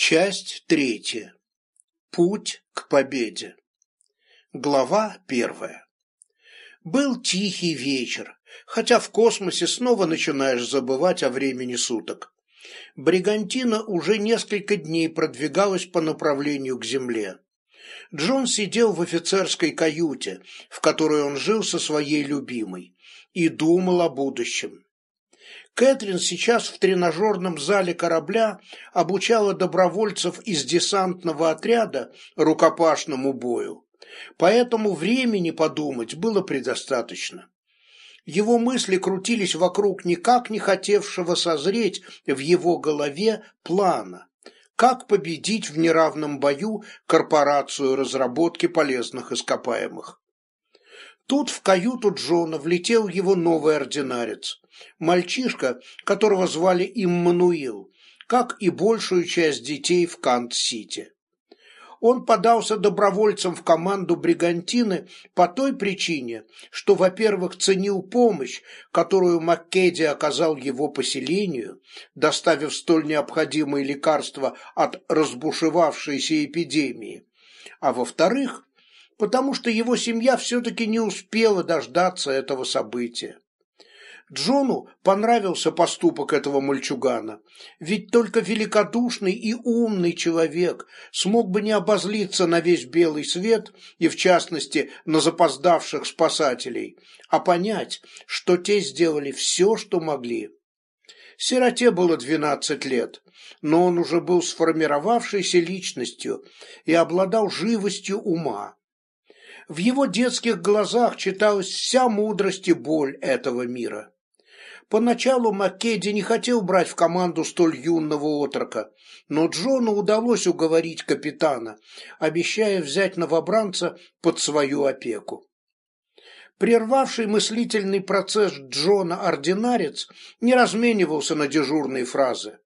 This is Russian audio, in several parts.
Часть третья. Путь к победе. Глава первая. Был тихий вечер, хотя в космосе снова начинаешь забывать о времени суток. Бригантина уже несколько дней продвигалась по направлению к Земле. Джон сидел в офицерской каюте, в которой он жил со своей любимой, и думал о будущем. Кэтрин сейчас в тренажерном зале корабля обучала добровольцев из десантного отряда рукопашному бою, поэтому времени подумать было предостаточно. Его мысли крутились вокруг никак не хотевшего созреть в его голове плана, как победить в неравном бою корпорацию разработки полезных ископаемых. Тут в каюту Джона влетел его новый ординарец, мальчишка, которого звали Иммануил, как и большую часть детей в Кант-Сити. Он подался добровольцем в команду бригантины по той причине, что, во-первых, ценил помощь, которую Маккеди оказал его поселению, доставив столь необходимые лекарства от разбушевавшейся эпидемии, а во-вторых, потому что его семья все-таки не успела дождаться этого события. Джону понравился поступок этого мальчугана, ведь только великодушный и умный человек смог бы не обозлиться на весь белый свет и, в частности, на запоздавших спасателей, а понять, что те сделали все, что могли. Сироте было двенадцать лет, но он уже был сформировавшейся личностью и обладал живостью ума. В его детских глазах читалась вся мудрость и боль этого мира. Поначалу Маккеди не хотел брать в команду столь юного отрока, но Джону удалось уговорить капитана, обещая взять новобранца под свою опеку. Прервавший мыслительный процесс Джона ординарец не разменивался на дежурные фразы.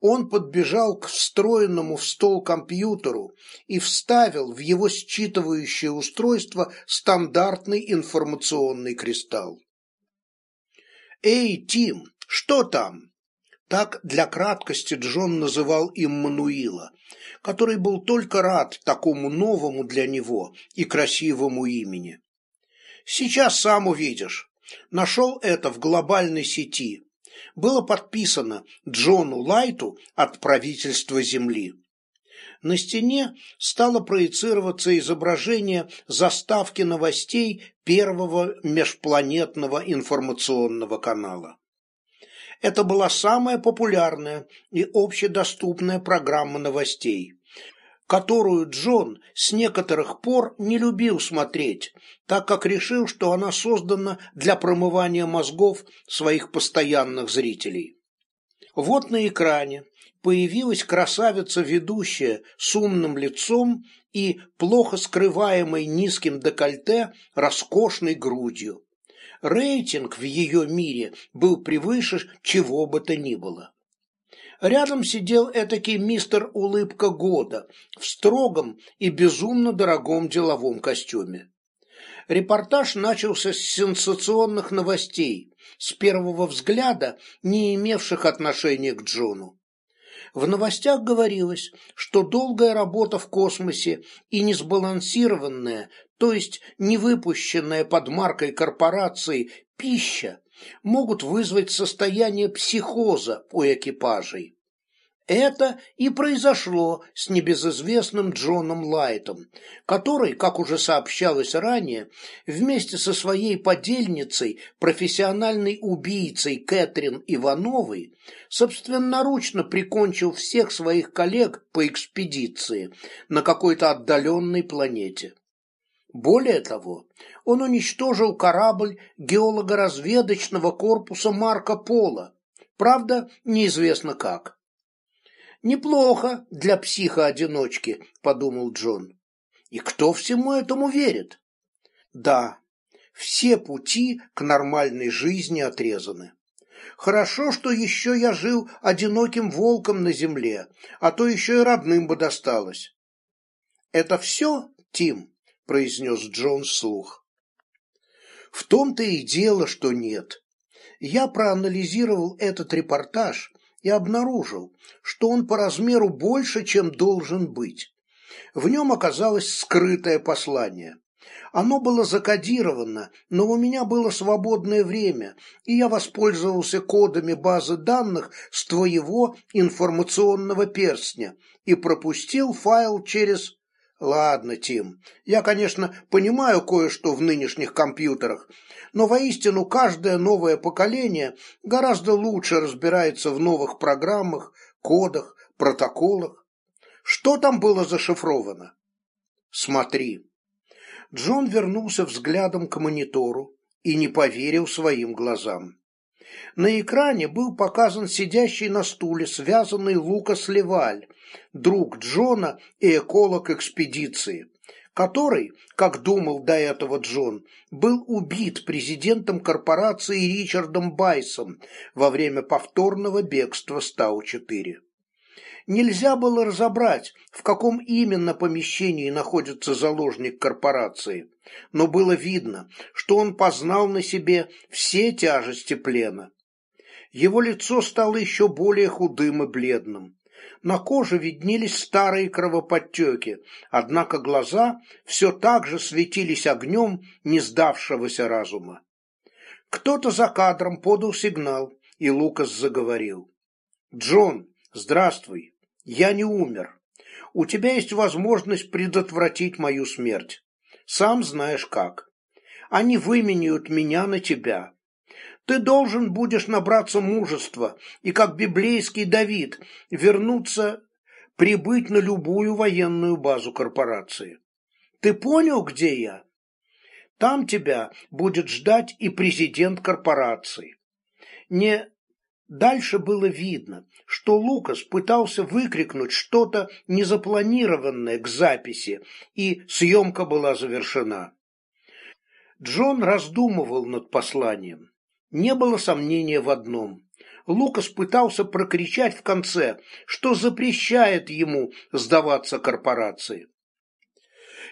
Он подбежал к встроенному в стол компьютеру и вставил в его считывающее устройство стандартный информационный кристалл. «Эй, Тим, что там?» Так для краткости Джон называл им Мануила, который был только рад такому новому для него и красивому имени. «Сейчас сам увидишь. Нашел это в глобальной сети. Было подписано Джону Лайту от правительства Земли на стене стало проецироваться изображение заставки новостей первого межпланетного информационного канала. Это была самая популярная и общедоступная программа новостей, которую Джон с некоторых пор не любил смотреть, так как решил, что она создана для промывания мозгов своих постоянных зрителей. Вот на экране появилась красавица-ведущая с умным лицом и плохо скрываемой низким декольте роскошной грудью. Рейтинг в ее мире был превыше чего бы то ни было. Рядом сидел этакий мистер Улыбка Года в строгом и безумно дорогом деловом костюме. Репортаж начался с сенсационных новостей, с первого взгляда не имевших отношения к Джону. В новостях говорилось, что долгая работа в космосе и несбалансированная, то есть не выпущенная под маркой корпорации пища, могут вызвать состояние психоза у экипажей. Это и произошло с небезызвестным Джоном Лайтом, который, как уже сообщалось ранее, вместе со своей подельницей, профессиональной убийцей Кэтрин Ивановой, собственноручно прикончил всех своих коллег по экспедиции на какой-то отдаленной планете. Более того, он уничтожил корабль геолого-разведочного корпуса Марко Поло, правда, неизвестно как. Неплохо для психа-одиночки, подумал Джон. И кто всему этому верит? Да, все пути к нормальной жизни отрезаны. Хорошо, что еще я жил одиноким волком на земле, а то еще и родным бы досталось. Это все, Тим, произнес Джон вслух. В том-то и дело, что нет. Я проанализировал этот репортаж и обнаружил, что он по размеру больше, чем должен быть. В нем оказалось скрытое послание. Оно было закодировано, но у меня было свободное время, и я воспользовался кодами базы данных с твоего информационного перстня и пропустил файл через... Ладно, Тим, я, конечно, понимаю кое-что в нынешних компьютерах, но воистину каждое новое поколение гораздо лучше разбирается в новых программах, кодах, протоколах. Что там было зашифровано? Смотри. Джон вернулся взглядом к монитору и не поверил своим глазам. На экране был показан сидящий на стуле связанный Лукас Леваль, друг Джона и эколог экспедиции, который, как думал до этого Джон, был убит президентом корпорации Ричардом Байсом во время повторного бегства Стау-4. Нельзя было разобрать, в каком именно помещении находится заложник корпорации, но было видно, что он познал на себе все тяжести плена. Его лицо стало еще более худым и бледным. На коже виднелись старые кровоподтеки, однако глаза все так же светились огнем не сдавшегося разума. Кто-то за кадром подал сигнал, и Лукас заговорил. «Джон, здравствуй. Я не умер. У тебя есть возможность предотвратить мою смерть. Сам знаешь как. Они выменяют меня на тебя. Ты должен будешь набраться мужества и, как библейский Давид, вернуться, прибыть на любую военную базу корпорации. Ты понял, где я? Там тебя будет ждать и президент корпорации. Не Дальше было видно, что Лукас пытался выкрикнуть что-то незапланированное к записи, и съемка была завершена. Джон раздумывал над посланием. Не было сомнения в одном. Лукас пытался прокричать в конце, что запрещает ему сдаваться корпорации.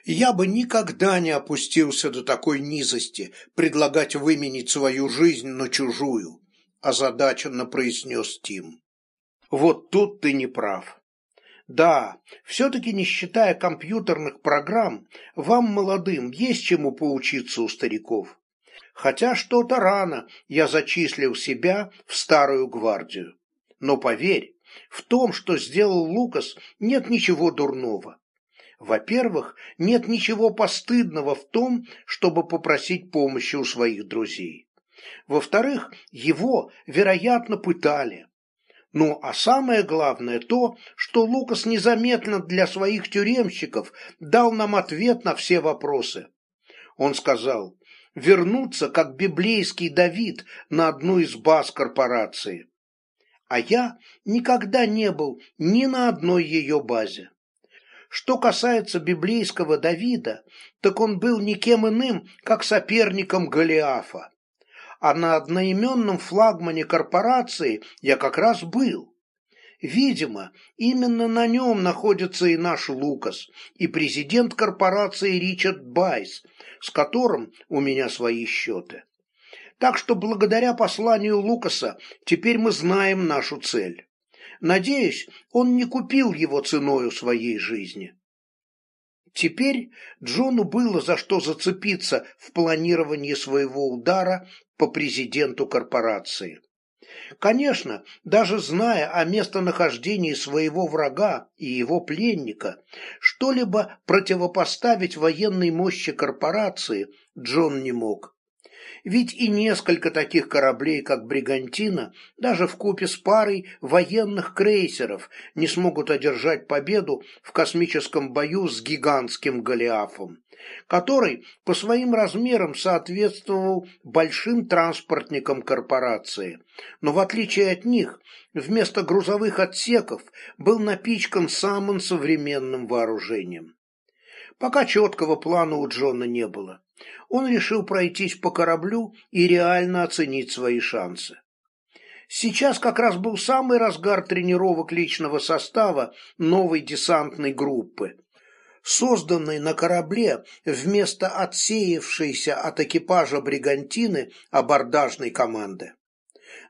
Я бы никогда не опустился до такой низости, предлагать выменить свою жизнь на чужую, озадаченно произнес Тим. Вот тут ты не прав. Да, все-таки не считая компьютерных программ, вам, молодым, есть чему поучиться у стариков хотя что-то рано я зачислил себя в старую гвардию. Но поверь, в том, что сделал Лукас, нет ничего дурного. Во-первых, нет ничего постыдного в том, чтобы попросить помощи у своих друзей. Во-вторых, его, вероятно, пытали. Ну, а самое главное то, что Лукас незаметно для своих тюремщиков дал нам ответ на все вопросы. Он сказал, вернуться, как библейский Давид, на одну из баз корпорации. А я никогда не был ни на одной ее базе. Что касается библейского Давида, так он был никем иным, как соперником Голиафа. А на одноименном флагмане корпорации я как раз был. Видимо, именно на нем находится и наш Лукас, и президент корпорации Ричард Байс, с которым у меня свои счеты. Так что благодаря посланию Лукаса теперь мы знаем нашу цель. Надеюсь, он не купил его ценою своей жизни. Теперь Джону было за что зацепиться в планировании своего удара по президенту корпорации. Конечно, даже зная о местонахождении своего врага и его пленника, что-либо противопоставить военной мощи корпорации Джон не мог. Ведь и несколько таких кораблей, как «Бригантина», даже в купе с парой военных крейсеров не смогут одержать победу в космическом бою с гигантским Голиафом, который по своим размерам соответствовал большим транспортникам корпорации, но в отличие от них, вместо грузовых отсеков был напичкан самым современным вооружением. Пока четкого плана у Джона не было он решил пройтись по кораблю и реально оценить свои шансы. Сейчас как раз был самый разгар тренировок личного состава новой десантной группы, созданной на корабле вместо отсеявшейся от экипажа бригантины абордажной команды.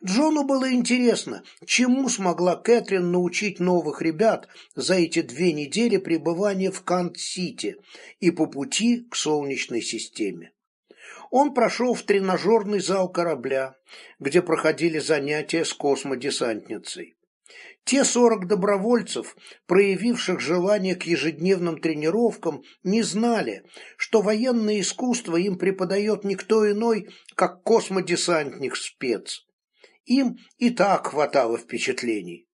Джону было интересно, чему смогла Кэтрин научить новых ребят за эти две недели пребывания в Кант-Сити и по пути к Солнечной системе. Он прошел в тренажерный зал корабля, где проходили занятия с космодесантницей. Те сорок добровольцев, проявивших желание к ежедневным тренировкам, не знали, что военное искусство им преподает никто иной, как космодесантник-спец. Им и так хватало впечатлений.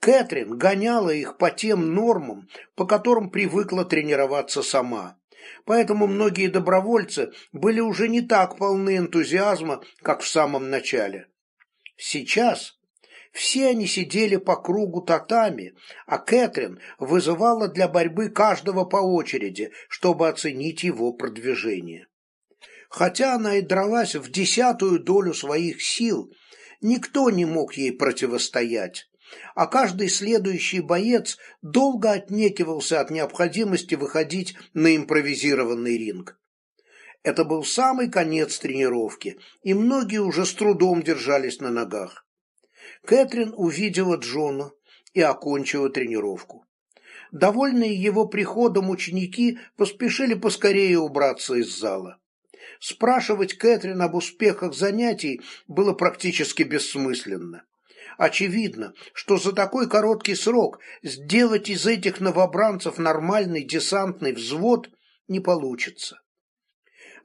Кэтрин гоняла их по тем нормам, по которым привыкла тренироваться сама. Поэтому многие добровольцы были уже не так полны энтузиазма, как в самом начале. Сейчас все они сидели по кругу татами, а Кэтрин вызывала для борьбы каждого по очереди, чтобы оценить его продвижение. Хотя она и дралась в десятую долю своих сил, Никто не мог ей противостоять, а каждый следующий боец долго отнекивался от необходимости выходить на импровизированный ринг. Это был самый конец тренировки, и многие уже с трудом держались на ногах. Кэтрин увидела Джона и окончила тренировку. Довольные его приходом ученики поспешили поскорее убраться из зала. Спрашивать Кэтрин об успехах занятий было практически бессмысленно. Очевидно, что за такой короткий срок сделать из этих новобранцев нормальный десантный взвод не получится.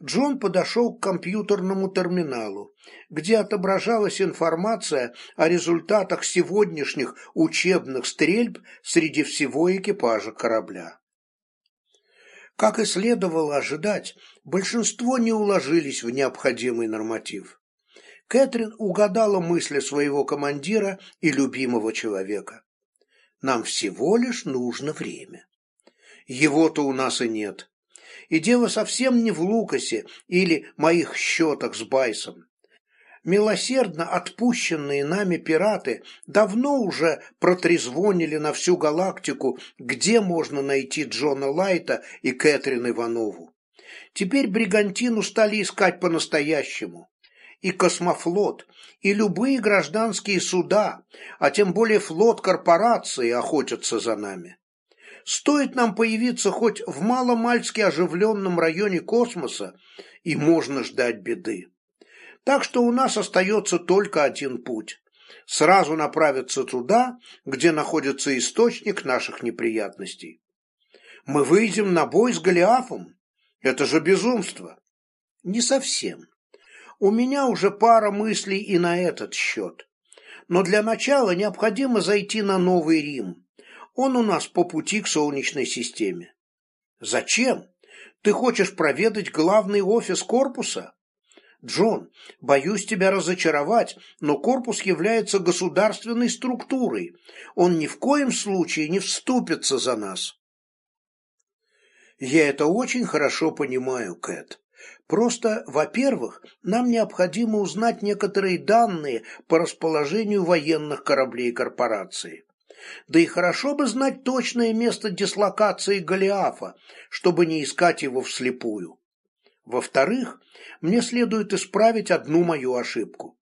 Джон подошел к компьютерному терминалу, где отображалась информация о результатах сегодняшних учебных стрельб среди всего экипажа корабля. Как и следовало ожидать, большинство не уложились в необходимый норматив. Кэтрин угадала мысли своего командира и любимого человека. Нам всего лишь нужно время. Его-то у нас и нет. И дело совсем не в Лукасе или моих счетах с Байсом милосердно отпущенные нами пираты давно уже протрезвонили на всю галактику, где можно найти Джона Лайта и Кэтрин Иванову. Теперь бригантину стали искать по-настоящему. И космофлот, и любые гражданские суда, а тем более флот корпорации охотятся за нами. Стоит нам появиться хоть в маломальски оживленном районе космоса, и можно ждать беды. Так что у нас остается только один путь – сразу направиться туда, где находится источник наших неприятностей. Мы выйдем на бой с Голиафом? Это же безумство. Не совсем. У меня уже пара мыслей и на этот счет. Но для начала необходимо зайти на Новый Рим. Он у нас по пути к Солнечной системе. Зачем? Ты хочешь проведать главный офис корпуса? Джон, боюсь тебя разочаровать, но корпус является государственной структурой. Он ни в коем случае не вступится за нас. Я это очень хорошо понимаю, Кэт. Просто, во-первых, нам необходимо узнать некоторые данные по расположению военных кораблей корпорации. Да и хорошо бы знать точное место дислокации Голиафа, чтобы не искать его вслепую. Во-вторых, мне следует исправить одну мою ошибку.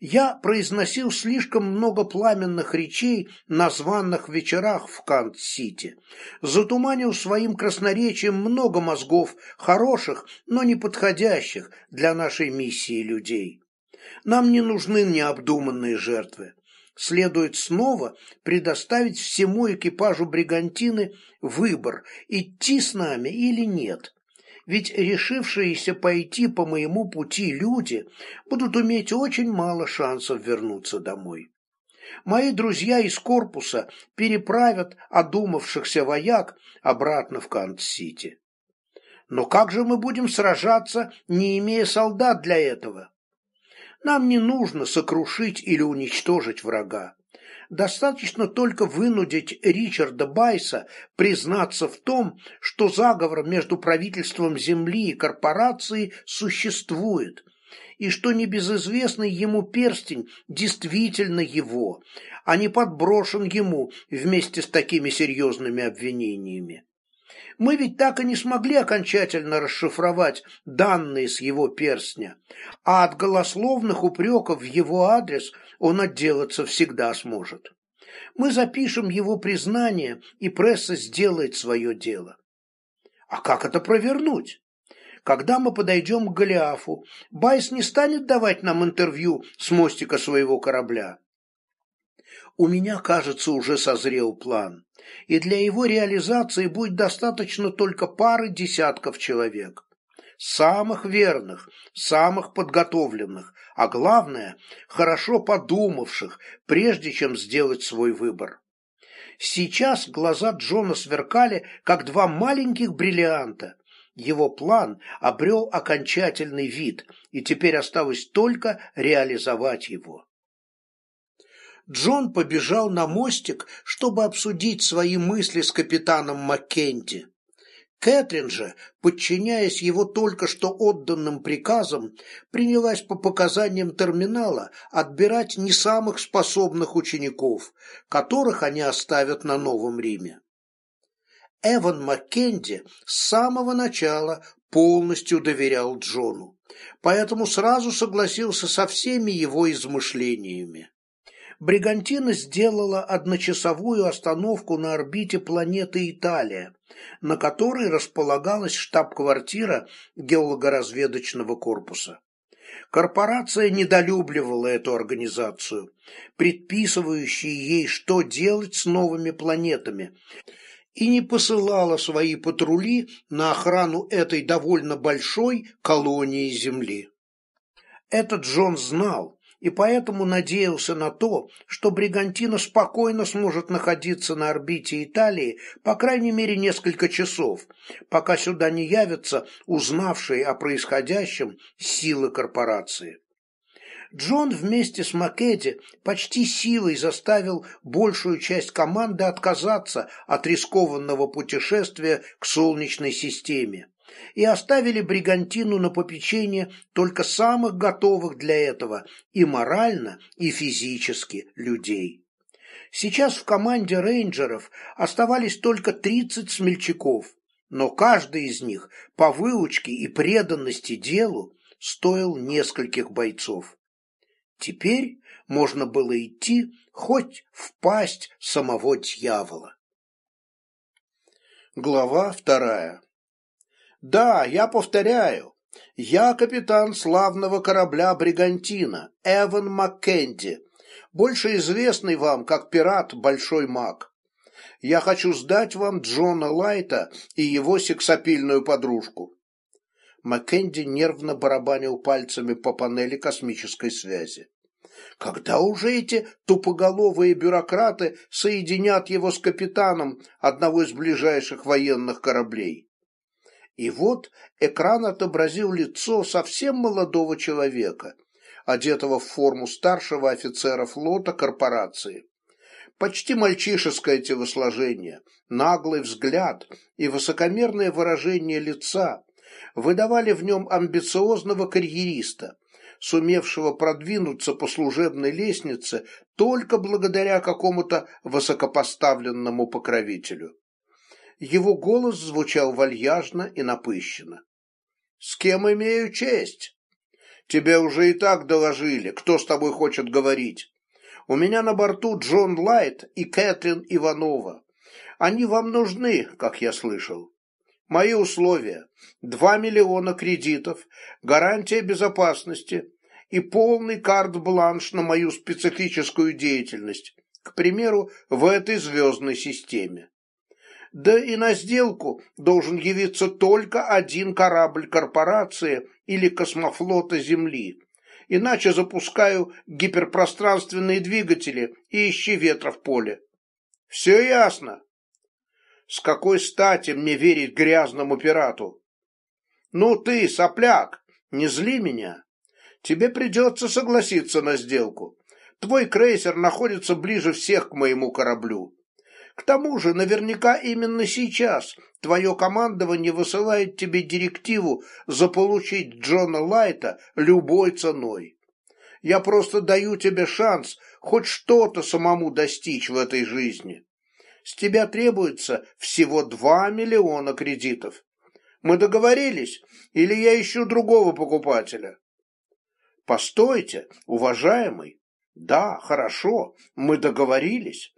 Я произносил слишком много пламенных речей на званных вечерах в Кант-Сити, затуманил своим красноречием много мозгов хороших, но не подходящих для нашей миссии людей. Нам не нужны необдуманные жертвы. Следует снова предоставить всему экипажу бригантины выбор, идти с нами или нет ведь решившиеся пойти по моему пути люди будут иметь очень мало шансов вернуться домой. Мои друзья из корпуса переправят одумавшихся вояк обратно в Кант-Сити. Но как же мы будем сражаться, не имея солдат для этого? Нам не нужно сокрушить или уничтожить врага. Достаточно только вынудить Ричарда Байса признаться в том, что заговор между правительством Земли и корпорацией существует, и что небезызвестный ему перстень действительно его, а не подброшен ему вместе с такими серьезными обвинениями. Мы ведь так и не смогли окончательно расшифровать данные с его перстня, а от голословных упреков в его адрес он отделаться всегда сможет. Мы запишем его признание, и пресса сделает свое дело. А как это провернуть? Когда мы подойдем к Голиафу, Байс не станет давать нам интервью с мостика своего корабля. У меня, кажется, уже созрел план, и для его реализации будет достаточно только пары десятков человек. Самых верных, самых подготовленных, а главное, хорошо подумавших, прежде чем сделать свой выбор. Сейчас глаза Джона сверкали, как два маленьких бриллианта, его план обрел окончательный вид, и теперь осталось только реализовать его. Джон побежал на мостик, чтобы обсудить свои мысли с капитаном Маккенти. Кэтрин же, подчиняясь его только что отданным приказам, принялась по показаниям терминала отбирать не самых способных учеников, которых они оставят на Новом Риме. Эван Маккенди с самого начала полностью доверял Джону, поэтому сразу согласился со всеми его измышлениями. Бригантина сделала одночасовую остановку на орбите планеты Италия, на которой располагалась штаб-квартира геологоразведочного корпуса. Корпорация недолюбливала эту организацию, предписывающую ей, что делать с новыми планетами, и не посылала свои патрули на охрану этой довольно большой колонии Земли. Этот Джон знал и поэтому надеялся на то, что Бригантина спокойно сможет находиться на орбите Италии по крайней мере несколько часов, пока сюда не явятся узнавшие о происходящем силы корпорации. Джон вместе с Маккеди почти силой заставил большую часть команды отказаться от рискованного путешествия к Солнечной системе и оставили Бригантину на попечение только самых готовых для этого и морально, и физически людей. Сейчас в команде рейнджеров оставались только 30 смельчаков, но каждый из них по выучке и преданности делу стоил нескольких бойцов. Теперь можно было идти хоть в пасть самого дьявола. Глава вторая Да, я повторяю, я капитан славного корабля «Бригантина» Эван Маккенди, больше известный вам как пират Большой Маг. Я хочу сдать вам Джона Лайта и его сексапильную подружку. Маккенди нервно барабанил пальцами по панели космической связи. Когда уже эти тупоголовые бюрократы соединят его с капитаном одного из ближайших военных кораблей? И вот экран отобразил лицо совсем молодого человека, одетого в форму старшего офицера флота корпорации. Почти мальчишеское телосложение, наглый взгляд и высокомерное выражение лица выдавали в нем амбициозного карьериста, сумевшего продвинуться по служебной лестнице только благодаря какому-то высокопоставленному покровителю. Его голос звучал вальяжно и напыщенно. «С кем имею честь?» «Тебе уже и так доложили, кто с тобой хочет говорить. У меня на борту Джон Лайт и Кэтрин Иванова. Они вам нужны, как я слышал. Мои условия – 2 миллиона кредитов, гарантия безопасности и полный карт-бланш на мою специфическую деятельность, к примеру, в этой звездной системе. Да и на сделку должен явиться только один корабль корпорации или космофлота Земли, иначе запускаю гиперпространственные двигатели и ищи ветра в поле. Все ясно? С какой стати мне верить грязному пирату? Ну ты, сопляк, не зли меня. Тебе придется согласиться на сделку. Твой крейсер находится ближе всех к моему кораблю. К тому же, наверняка именно сейчас твое командование высылает тебе директиву заполучить Джона Лайта любой ценой. Я просто даю тебе шанс хоть что-то самому достичь в этой жизни. С тебя требуется всего два миллиона кредитов. Мы договорились, или я ищу другого покупателя? Постойте, уважаемый. Да, хорошо, мы договорились.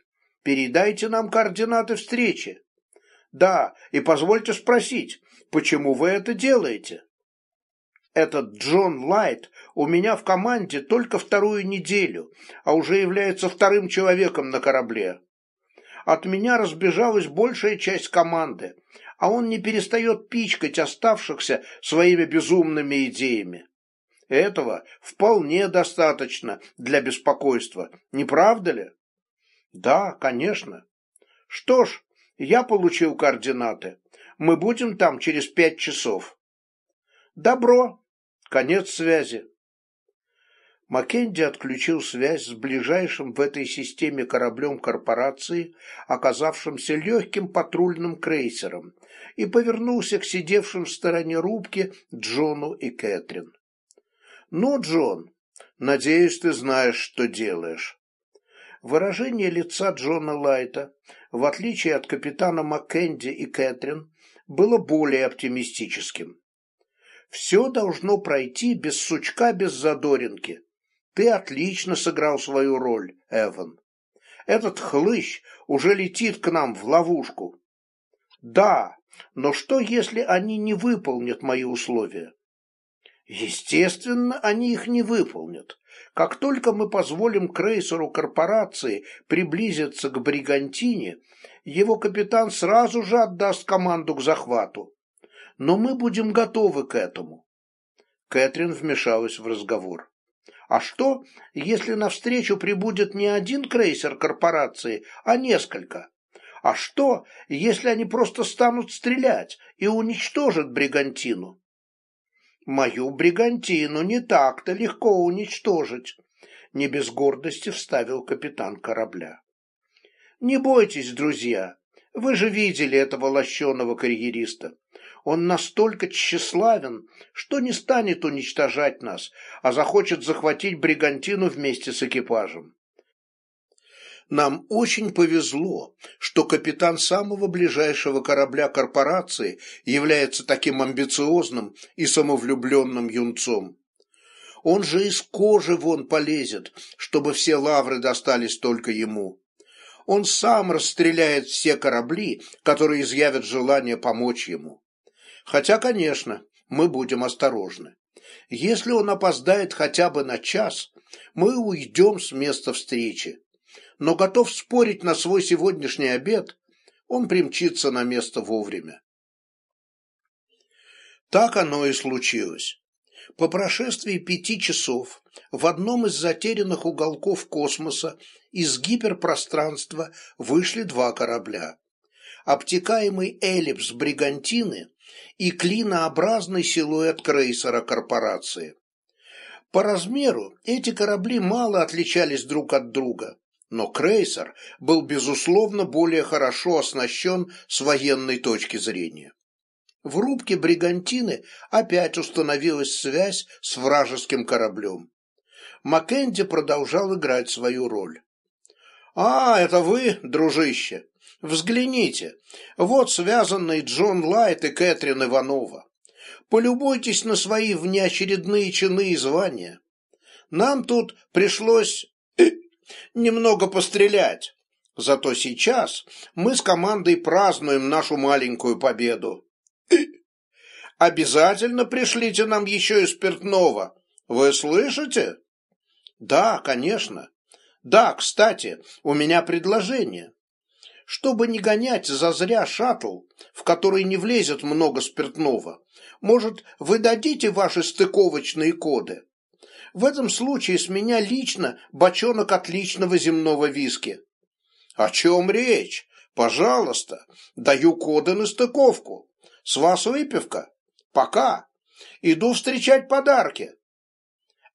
Передайте нам координаты встречи. Да, и позвольте спросить, почему вы это делаете? Этот Джон Лайт у меня в команде только вторую неделю, а уже является вторым человеком на корабле. От меня разбежалась большая часть команды, а он не перестает пичкать оставшихся своими безумными идеями. Этого вполне достаточно для беспокойства, не правда ли? Да, конечно. Что ж, я получил координаты. Мы будем там через пять часов. Добро. Конец связи. Маккенди отключил связь с ближайшим в этой системе кораблем корпорации, оказавшимся легким патрульным крейсером, и повернулся к сидевшим в стороне рубки Джону и Кэтрин. «Ну, Джон, надеюсь, ты знаешь, что делаешь». Выражение лица Джона Лайта, в отличие от капитана Маккенди и Кэтрин, было более оптимистическим. Все должно пройти без сучка, без задоринки. Ты отлично сыграл свою роль, Эван. Этот хлыщ уже летит к нам в ловушку. Да, но что, если они не выполнят мои условия? Естественно, они их не выполнят. Как только мы позволим крейсеру корпорации приблизиться к Бригантине, его капитан сразу же отдаст команду к захвату но мы будем готовы к этому. Кэтрин вмешалась в разговор. А что, если навстречу прибудет не один крейсер корпорации, а несколько? А что, если они просто станут стрелять и уничтожат бригантину? Мою бригантину не так-то легко уничтожить, не без гордости вставил капитан корабля. Не бойтесь, друзья, вы же видели этого лощеного карьериста. Он настолько тщеславен, что не станет уничтожать нас, а захочет захватить бригантину вместе с экипажем. Нам очень повезло, что капитан самого ближайшего корабля корпорации является таким амбициозным и самовлюбленным юнцом. Он же из кожи вон полезет, чтобы все лавры достались только ему. Он сам расстреляет все корабли, которые изъявят желание помочь ему. Хотя, конечно, мы будем осторожны. Если он опоздает хотя бы на час, мы уйдем с места встречи. Но готов спорить на свой сегодняшний обед, он примчится на место вовремя. Так оно и случилось. По прошествии пяти часов в одном из затерянных уголков космоса из гиперпространства вышли два корабля. Обтекаемый эллипс бригантины и клинообразный силуэт крейсера корпорации. По размеру эти корабли мало отличались друг от друга, но крейсер был безусловно более хорошо оснащен с военной точки зрения. В рубке бригантины опять установилась связь с вражеским кораблем. Маккенди продолжал играть свою роль. «А, это вы, дружище? Взгляните, вот связанные Джон Лайт и Кэтрин Иванова. Полюбуйтесь на свои внеочередные чины и звания. Нам тут пришлось немного пострелять. Зато сейчас мы с командой празднуем нашу маленькую победу. Обязательно пришлите нам еще и спиртного. Вы слышите? Да, конечно. Да, кстати, у меня предложение чтобы не гонять зазря шаттл, в который не влезет много спиртного, может, вы дадите ваши стыковочные коды? В этом случае с меня лично бочонок отличного земного виски. О чем речь? Пожалуйста, даю коды на стыковку. С вас выпивка. Пока. Иду встречать подарки.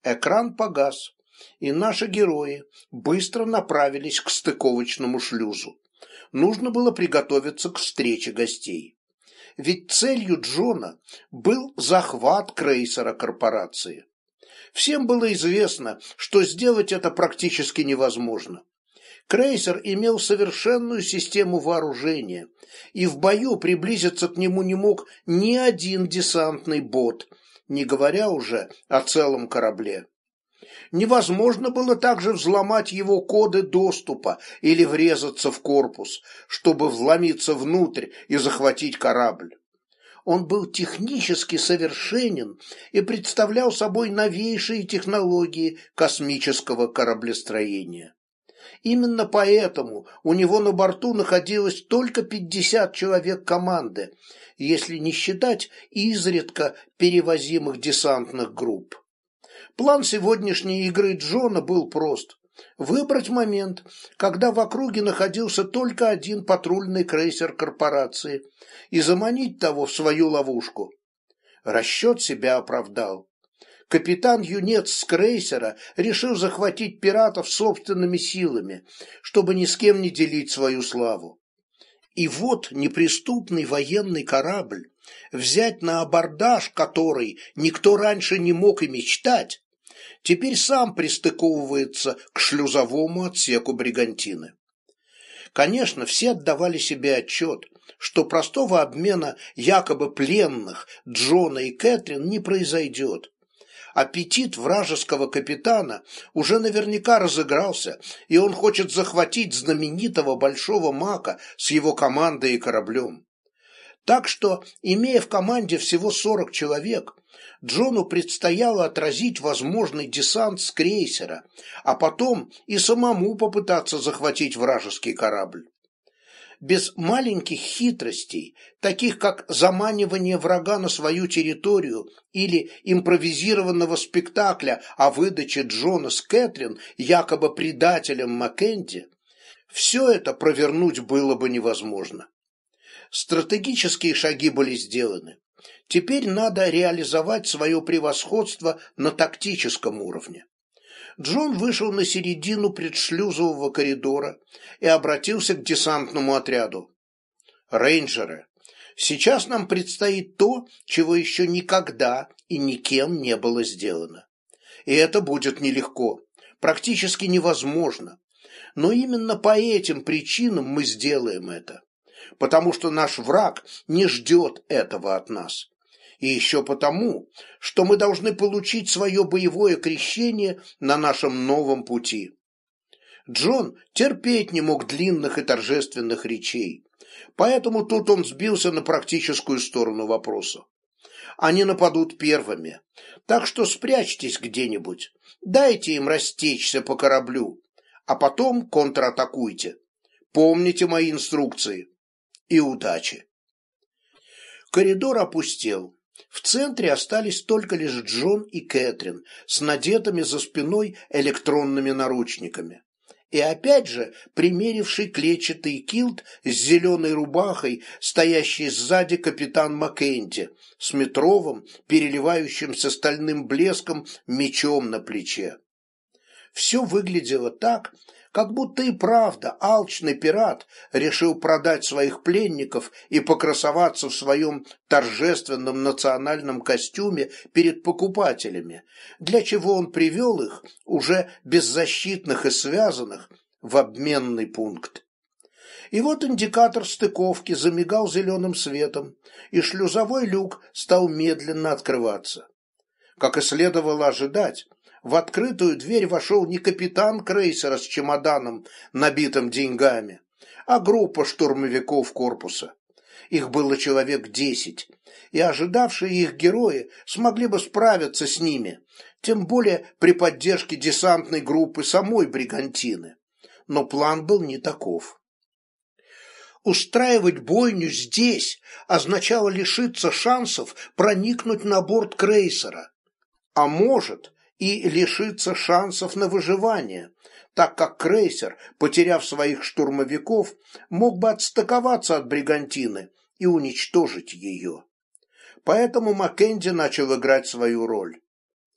Экран погас, и наши герои быстро направились к стыковочному шлюзу нужно было приготовиться к встрече гостей. Ведь целью Джона был захват крейсера корпорации. Всем было известно, что сделать это практически невозможно. Крейсер имел совершенную систему вооружения, и в бою приблизиться к нему не мог ни один десантный бот, не говоря уже о целом корабле. Невозможно было также взломать его коды доступа или врезаться в корпус, чтобы вломиться внутрь и захватить корабль. Он был технически совершенен и представлял собой новейшие технологии космического кораблестроения. Именно поэтому у него на борту находилось только 50 человек команды, если не считать изредка перевозимых десантных групп. План сегодняшней игры Джона был прост. Выбрать момент, когда в округе находился только один патрульный крейсер корпорации, и заманить того в свою ловушку. Расчет себя оправдал. Капитан Юнец с крейсера решил захватить пиратов собственными силами, чтобы ни с кем не делить свою славу. И вот неприступный военный корабль, взять на абордаж который никто раньше не мог и мечтать, теперь сам пристыковывается к шлюзовому отсеку бригантины. Конечно, все отдавали себе отчет, что простого обмена якобы пленных Джона и Кэтрин не произойдет. Аппетит вражеского капитана уже наверняка разыгрался, и он хочет захватить знаменитого большого мака с его командой и кораблем. Так что, имея в команде всего 40 человек, Джону предстояло отразить возможный десант с крейсера, а потом и самому попытаться захватить вражеский корабль. Без маленьких хитростей, таких как заманивание врага на свою территорию или импровизированного спектакля о выдаче Джона с Кэтрин якобы предателем Маккенди, все это провернуть было бы невозможно. Стратегические шаги были сделаны. Теперь надо реализовать свое превосходство на тактическом уровне. Джон вышел на середину предшлюзового коридора и обратился к десантному отряду. «Рейнджеры, сейчас нам предстоит то, чего еще никогда и никем не было сделано. И это будет нелегко, практически невозможно. Но именно по этим причинам мы сделаем это потому что наш враг не ждет этого от нас. И еще потому, что мы должны получить свое боевое крещение на нашем новом пути. Джон терпеть не мог длинных и торжественных речей, поэтому тут он сбился на практическую сторону вопроса. Они нападут первыми, так что спрячьтесь где-нибудь, дайте им растечься по кораблю, а потом контратакуйте. Помните мои инструкции и удачи. Коридор опустел. В центре остались только лишь Джон и Кэтрин с надетыми за спиной электронными наручниками. И опять же, примеривший клетчатый килт с зеленой рубахой, стоящий сзади капитан Маккенти, с метровым, переливающимся стальным блеском мечом на плече. Все выглядело так, как будто и правда алчный пират решил продать своих пленников и покрасоваться в своем торжественном национальном костюме перед покупателями, для чего он привел их, уже беззащитных и связанных, в обменный пункт. И вот индикатор стыковки замигал зеленым светом, и шлюзовой люк стал медленно открываться. Как и следовало ожидать, в открытую дверь вошел не капитан крейсера с чемоданом, набитым деньгами, а группа штурмовиков корпуса. Их было человек десять, и ожидавшие их герои смогли бы справиться с ними, тем более при поддержке десантной группы самой бригантины. Но план был не таков. Устраивать бойню здесь означало лишиться шансов проникнуть на борт крейсера. А может, и лишиться шансов на выживание, так как крейсер, потеряв своих штурмовиков, мог бы отстыковаться от бригантины и уничтожить ее. Поэтому Маккензи начал играть свою роль.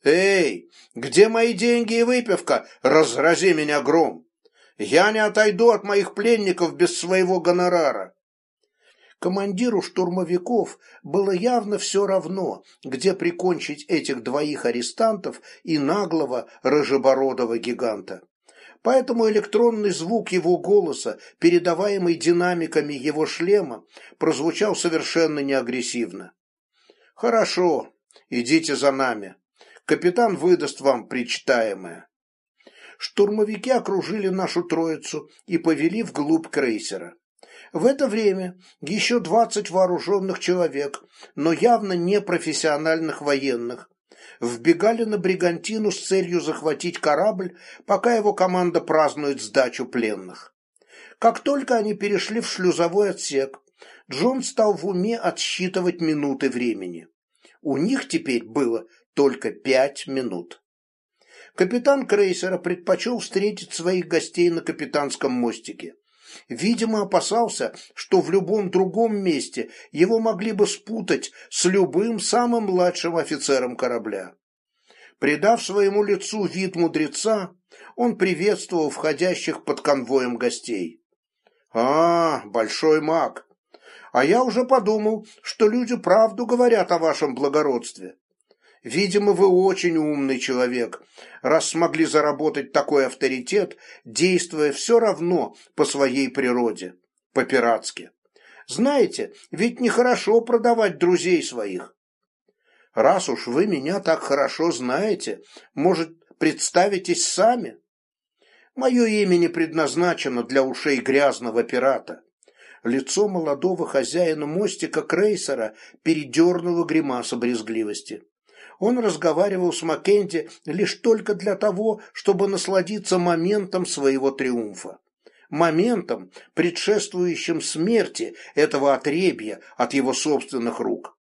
«Эй, где мои деньги и выпивка? Разрази меня гром! Я не отойду от моих пленников без своего гонорара!» Командиру штурмовиков было явно все равно, где прикончить этих двоих арестантов и наглого рыжебородого гиганта. поэтому электронный звук его голоса, передаваемый динамиками его шлема, прозвучал совершенно неагрессивно. «Хорошо, идите за нами. Капитан выдаст вам причитаемое». Штурмовики окружили нашу троицу и повели вглубь крейсера. В это время еще двадцать вооруженных человек, но явно не профессиональных военных, вбегали на Бригантину с целью захватить корабль, пока его команда празднует сдачу пленных. Как только они перешли в шлюзовой отсек, Джон стал в уме отсчитывать минуты времени. У них теперь было только пять минут. Капитан крейсера предпочел встретить своих гостей на капитанском мостике. Видимо, опасался, что в любом другом месте его могли бы спутать с любым самым младшим офицером корабля. Придав своему лицу вид мудреца, он приветствовал входящих под конвоем гостей. «А, большой маг! А я уже подумал, что люди правду говорят о вашем благородстве. Видимо, вы очень умный человек, раз смогли заработать такой авторитет, действуя все равно по своей природе, по-пиратски. Знаете, ведь нехорошо продавать друзей своих. Раз уж вы меня так хорошо знаете, может, представитесь сами? Мое имя не предназначено для ушей грязного пирата. Лицо молодого хозяина мостика крейсера передернуло гримаса брезгливости он разговаривал с Маккенти лишь только для того, чтобы насладиться моментом своего триумфа. Моментом, предшествующим смерти этого отребья от его собственных рук.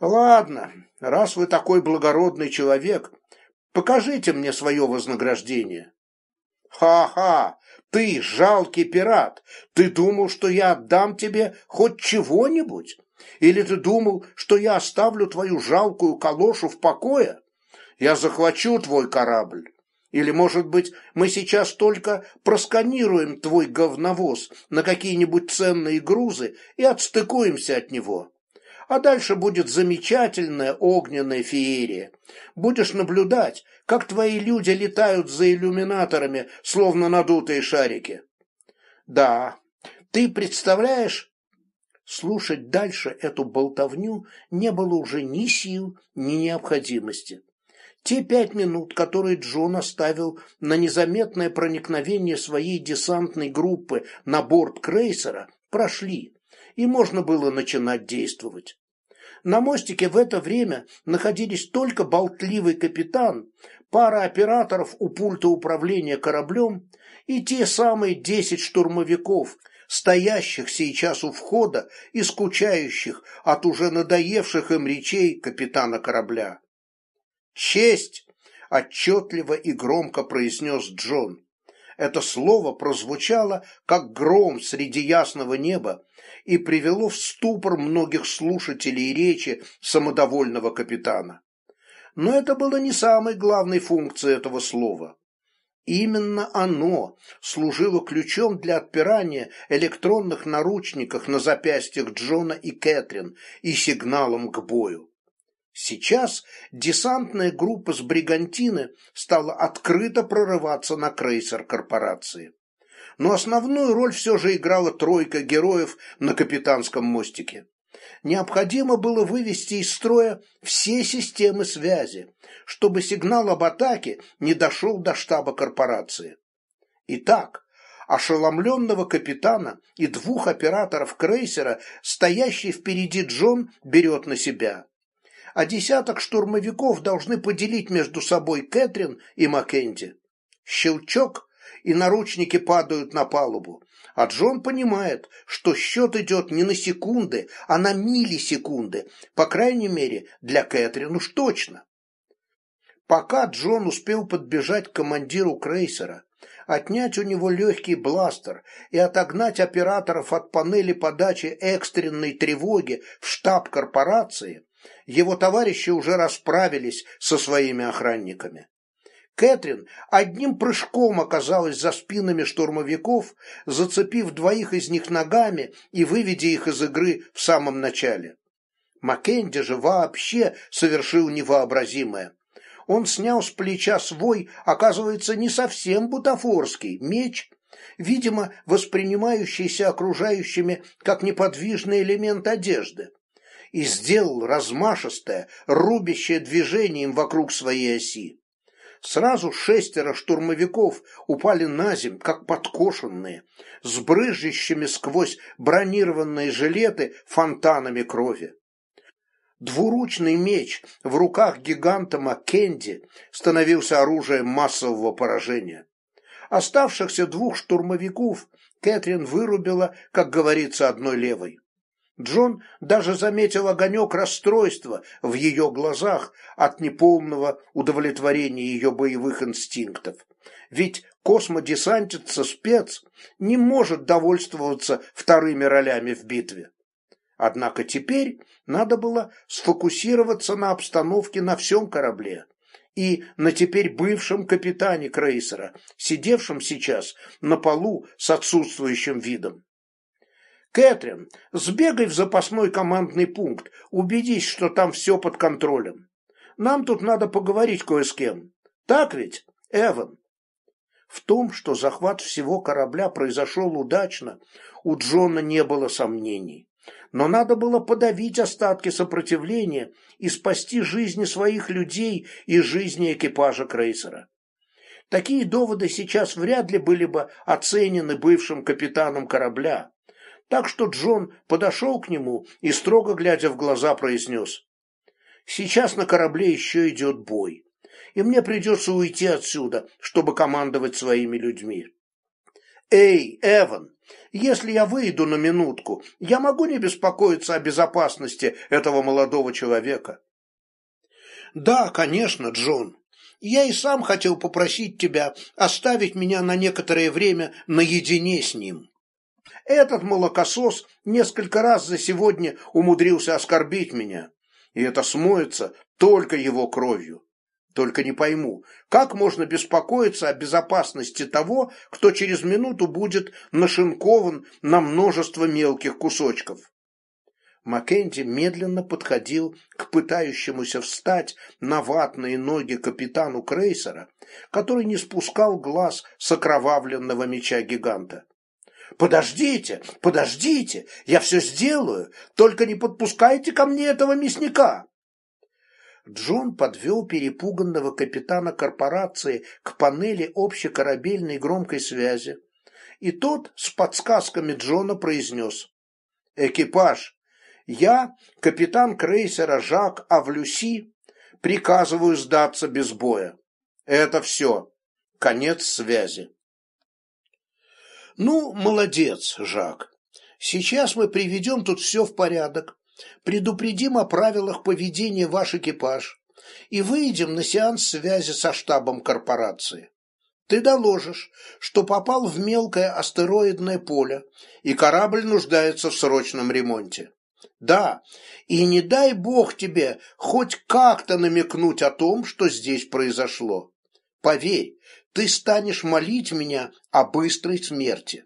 «Ладно, раз вы такой благородный человек, покажите мне свое вознаграждение». «Ха-ха! Ты, жалкий пират, ты думал, что я отдам тебе хоть чего-нибудь?» Или ты думал, что я оставлю твою жалкую калошу в покое? Я захвачу твой корабль. Или, может быть, мы сейчас только просканируем твой говновоз на какие-нибудь ценные грузы и отстыкуемся от него. А дальше будет замечательная огненная феерия. Будешь наблюдать, как твои люди летают за иллюминаторами, словно надутые шарики. Да, ты представляешь, Слушать дальше эту болтовню не было уже ни сил, ни необходимости. Те пять минут, которые Джон оставил на незаметное проникновение своей десантной группы на борт крейсера, прошли, и можно было начинать действовать. На мостике в это время находились только болтливый капитан, пара операторов у пульта управления кораблем и те самые десять штурмовиков, стоящих сейчас у входа и скучающих от уже надоевших им речей капитана корабля. «Честь!» – отчетливо и громко произнес Джон. Это слово прозвучало, как гром среди ясного неба, и привело в ступор многих слушателей речи самодовольного капитана. Но это было не самой главной функцией этого слова. Именно оно служило ключом для отпирания электронных наручников на запястьях Джона и Кэтрин и сигналом к бою. Сейчас десантная группа с Бригантины стала открыто прорываться на крейсер корпорации. Но основную роль все же играла тройка героев на капитанском мостике необходимо было вывести из строя все системы связи, чтобы сигнал об атаке не дошел до штаба корпорации. Итак, ошеломленного капитана и двух операторов крейсера, стоящий впереди Джон, берет на себя. А десяток штурмовиков должны поделить между собой Кэтрин и Маккенти. Щелчок, и наручники падают на палубу, а Джон понимает, что счет идет не на секунды, а на миллисекунды, по крайней мере, для Кэтрин уж точно. Пока Джон успел подбежать к командиру крейсера, отнять у него легкий бластер и отогнать операторов от панели подачи экстренной тревоги в штаб корпорации, его товарищи уже расправились со своими охранниками. Кэтрин одним прыжком оказалась за спинами штурмовиков, зацепив двоих из них ногами и выведя их из игры в самом начале. Маккенди же вообще совершил невообразимое. Он снял с плеча свой, оказывается, не совсем бутафорский, меч, видимо, воспринимающийся окружающими как неподвижный элемент одежды, и сделал размашистое, рубящее движением вокруг своей оси. Сразу шестеро штурмовиков упали на земь, как подкошенные, с брызжущими сквозь бронированные жилеты фонтанами крови. Двуручный меч в руках гиганта Маккенди становился оружием массового поражения. Оставшихся двух штурмовиков Кэтрин вырубила, как говорится, одной левой. Джон даже заметил огонек расстройства в ее глазах от неполного удовлетворения ее боевых инстинктов. Ведь космодесантица-спец не может довольствоваться вторыми ролями в битве. Однако теперь надо было сфокусироваться на обстановке на всем корабле и на теперь бывшем капитане крейсера, сидевшем сейчас на полу с отсутствующим видом. Кэтрин, сбегай в запасной командный пункт, убедись, что там все под контролем. Нам тут надо поговорить кое с кем. Так ведь, Эван? В том, что захват всего корабля произошел удачно, у Джона не было сомнений. Но надо было подавить остатки сопротивления и спасти жизни своих людей и жизни экипажа крейсера. Такие доводы сейчас вряд ли были бы оценены бывшим капитаном корабля, так что Джон подошел к нему и, строго глядя в глаза, произнес. «Сейчас на корабле еще идет бой, и мне придется уйти отсюда, чтобы командовать своими людьми». «Эй, Эван, если я выйду на минутку, я могу не беспокоиться о безопасности этого молодого человека?» «Да, конечно, Джон. Я и сам хотел попросить тебя оставить меня на некоторое время наедине с ним». Этот молокосос несколько раз за сегодня умудрился оскорбить меня, и это смоется только его кровью. Только не пойму, как можно беспокоиться о безопасности того, кто через минуту будет нашинкован на множество мелких кусочков? Маккенти медленно подходил к пытающемуся встать на ватные ноги капитану крейсера, который не спускал глаз с окровавленного меча гиганта. Подождите, подождите, я все сделаю, только не подпускайте ко мне этого мясника. Джон подвел перепуганного капитана корпорации к панели общекорабельной громкой связи, и тот с подсказками Джона произнес. «Экипаж, я, капитан крейсера Жак Авлюси, приказываю сдаться без боя. Это все. Конец связи». Ну, молодец, Жак. Сейчас мы приведем тут все в порядок, предупредим о правилах поведения ваш экипаж и выйдем на сеанс связи со штабом корпорации. Ты доложишь, что попал в мелкое астероидное поле, и корабль нуждается в срочном ремонте. Да, и не дай бог тебе хоть как-то намекнуть о том, что здесь произошло. Поверь, ты станешь молить меня о быстрой смерти.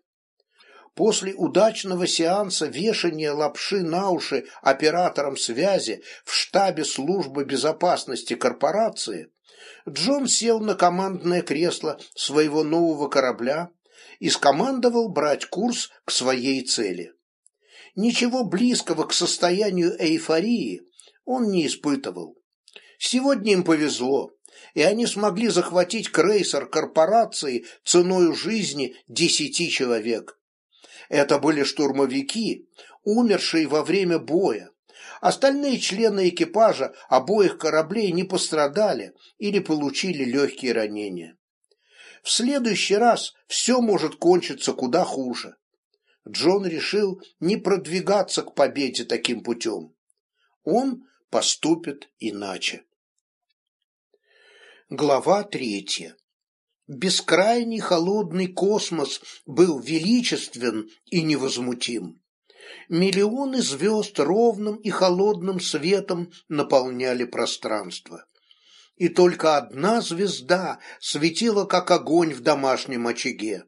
После удачного сеанса вешания лапши на уши операторам связи в штабе службы безопасности корпорации, Джон сел на командное кресло своего нового корабля и скомандовал брать курс к своей цели. Ничего близкого к состоянию эйфории он не испытывал. Сегодня им повезло и они смогли захватить крейсер корпорации ценой жизни десяти человек. Это были штурмовики, умершие во время боя. Остальные члены экипажа обоих кораблей не пострадали или получили легкие ранения. В следующий раз все может кончиться куда хуже. Джон решил не продвигаться к победе таким путем. Он поступит иначе. Глава третья. Бескрайний холодный космос был величествен и невозмутим. Миллионы звезд ровным и холодным светом наполняли пространство. И только одна звезда светила, как огонь в домашнем очаге.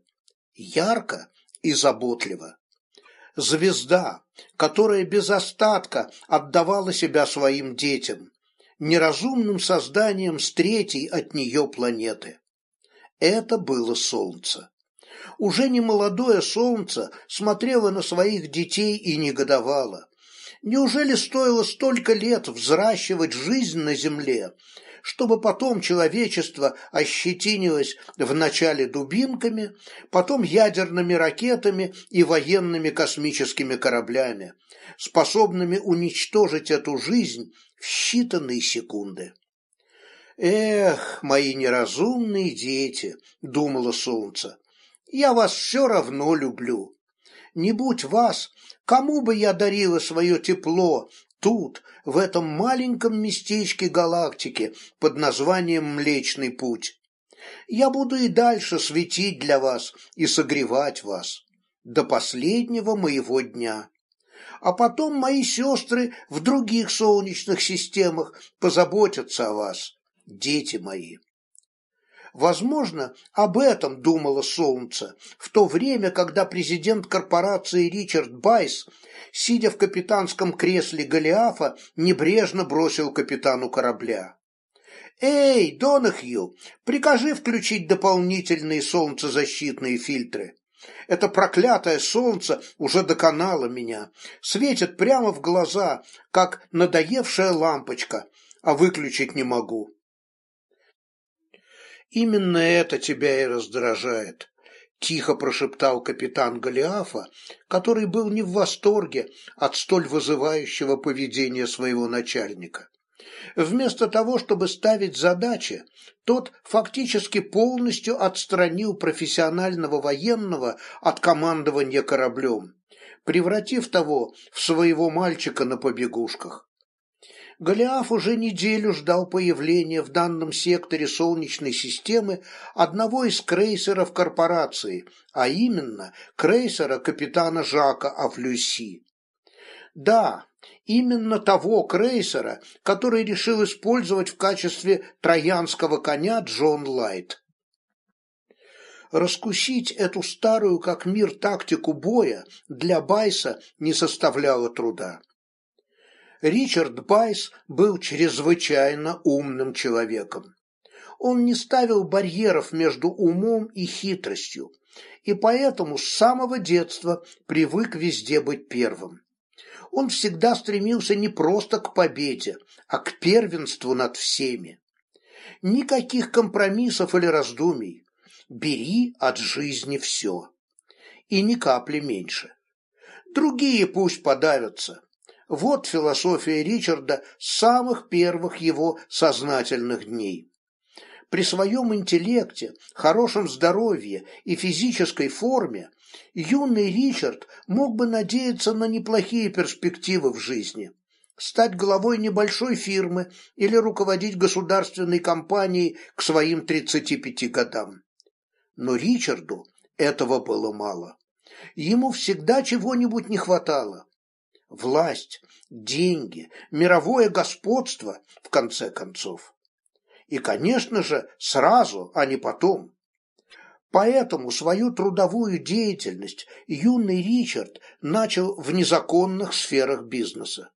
Ярко и заботливо. Звезда, которая без остатка отдавала себя своим детям, неразумным созданием с третьей от нее планеты. Это было солнце. Уже не молодое солнце смотрело на своих детей и негодовало. Неужели стоило столько лет взращивать жизнь на земле, чтобы потом человечество ощетинилось вначале дубинками, потом ядерными ракетами и военными космическими кораблями, способными уничтожить эту жизнь в считанные секунды. «Эх, мои неразумные дети!» — думало солнце. «Я вас все равно люблю. Не будь вас, кому бы я дарила свое тепло, тут, в этом маленьком местечке галактики под названием Млечный Путь. Я буду и дальше светить для вас и согревать вас до последнего моего дня. А потом мои сестры в других солнечных системах позаботятся о вас, дети мои. Возможно, об этом думало Солнце в то время, когда президент корпорации Ричард Байс, сидя в капитанском кресле Голиафа, небрежно бросил капитану корабля. «Эй, Донахью, прикажи включить дополнительные солнцезащитные фильтры. Это проклятое солнце уже доконало меня, светит прямо в глаза, как надоевшая лампочка, а выключить не могу». Именно это тебя и раздражает, тихо прошептал капитан Голиафа, который был не в восторге от столь вызывающего поведения своего начальника. Вместо того, чтобы ставить задачи, тот фактически полностью отстранил профессионального военного от командования кораблем, превратив того в своего мальчика на побегушках. Голиаф уже неделю ждал появления в данном секторе Солнечной системы одного из крейсеров корпорации, а именно крейсера капитана Жака Афлюси. Да, именно того крейсера, который решил использовать в качестве троянского коня Джон Лайт. Раскусить эту старую как мир тактику боя для Байса не составляло труда. Ричард Байс был чрезвычайно умным человеком. Он не ставил барьеров между умом и хитростью, и поэтому с самого детства привык везде быть первым. Он всегда стремился не просто к победе, а к первенству над всеми. Никаких компромиссов или раздумий. Бери от жизни все. И ни капли меньше. Другие пусть подавятся, вот философия Ричарда с самых первых его сознательных дней. При своем интеллекте, хорошем здоровье и физической форме юный Ричард мог бы надеяться на неплохие перспективы в жизни. Стать главой небольшой фирмы или руководить государственной компанией к своим 35 годам. Но Ричарду этого было мало. Ему всегда чего-нибудь не хватало власть, деньги, мировое господство, в конце концов. И, конечно же, сразу, а не потом. Поэтому свою трудовую деятельность юный Ричард начал в незаконных сферах бизнеса.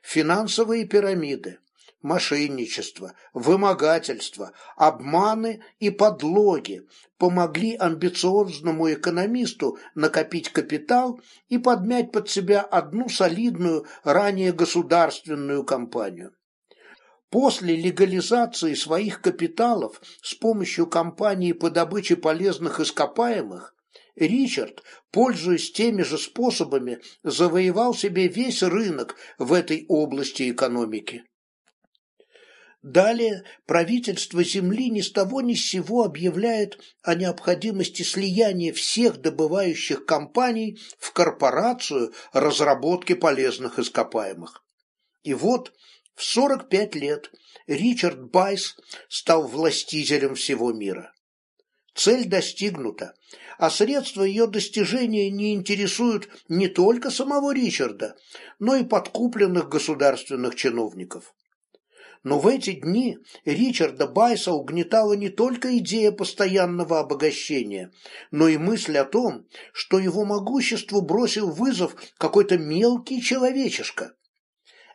Финансовые пирамиды, мошенничество, вымогательство, обманы и подлоги помогли амбициозному экономисту накопить капитал и подмять под себя одну солидную, ранее государственную компанию. После легализации своих капиталов с помощью компании по добыче полезных ископаемых Ричард, пользуясь теми же способами, завоевал себе весь рынок в этой области экономики. Далее правительство Земли ни с того ни с сего объявляет о необходимости слияния всех добывающих компаний в корпорацию разработки полезных ископаемых. И вот в 45 лет Ричард Байс стал властителем всего мира. Цель достигнута, а средства ее достижения не интересуют не только самого Ричарда, но и подкупленных государственных чиновников. Но в эти дни Ричарда Байса угнетала не только идея постоянного обогащения, но и мысль о том, что его могуществу бросил вызов какой-то мелкий человечишка.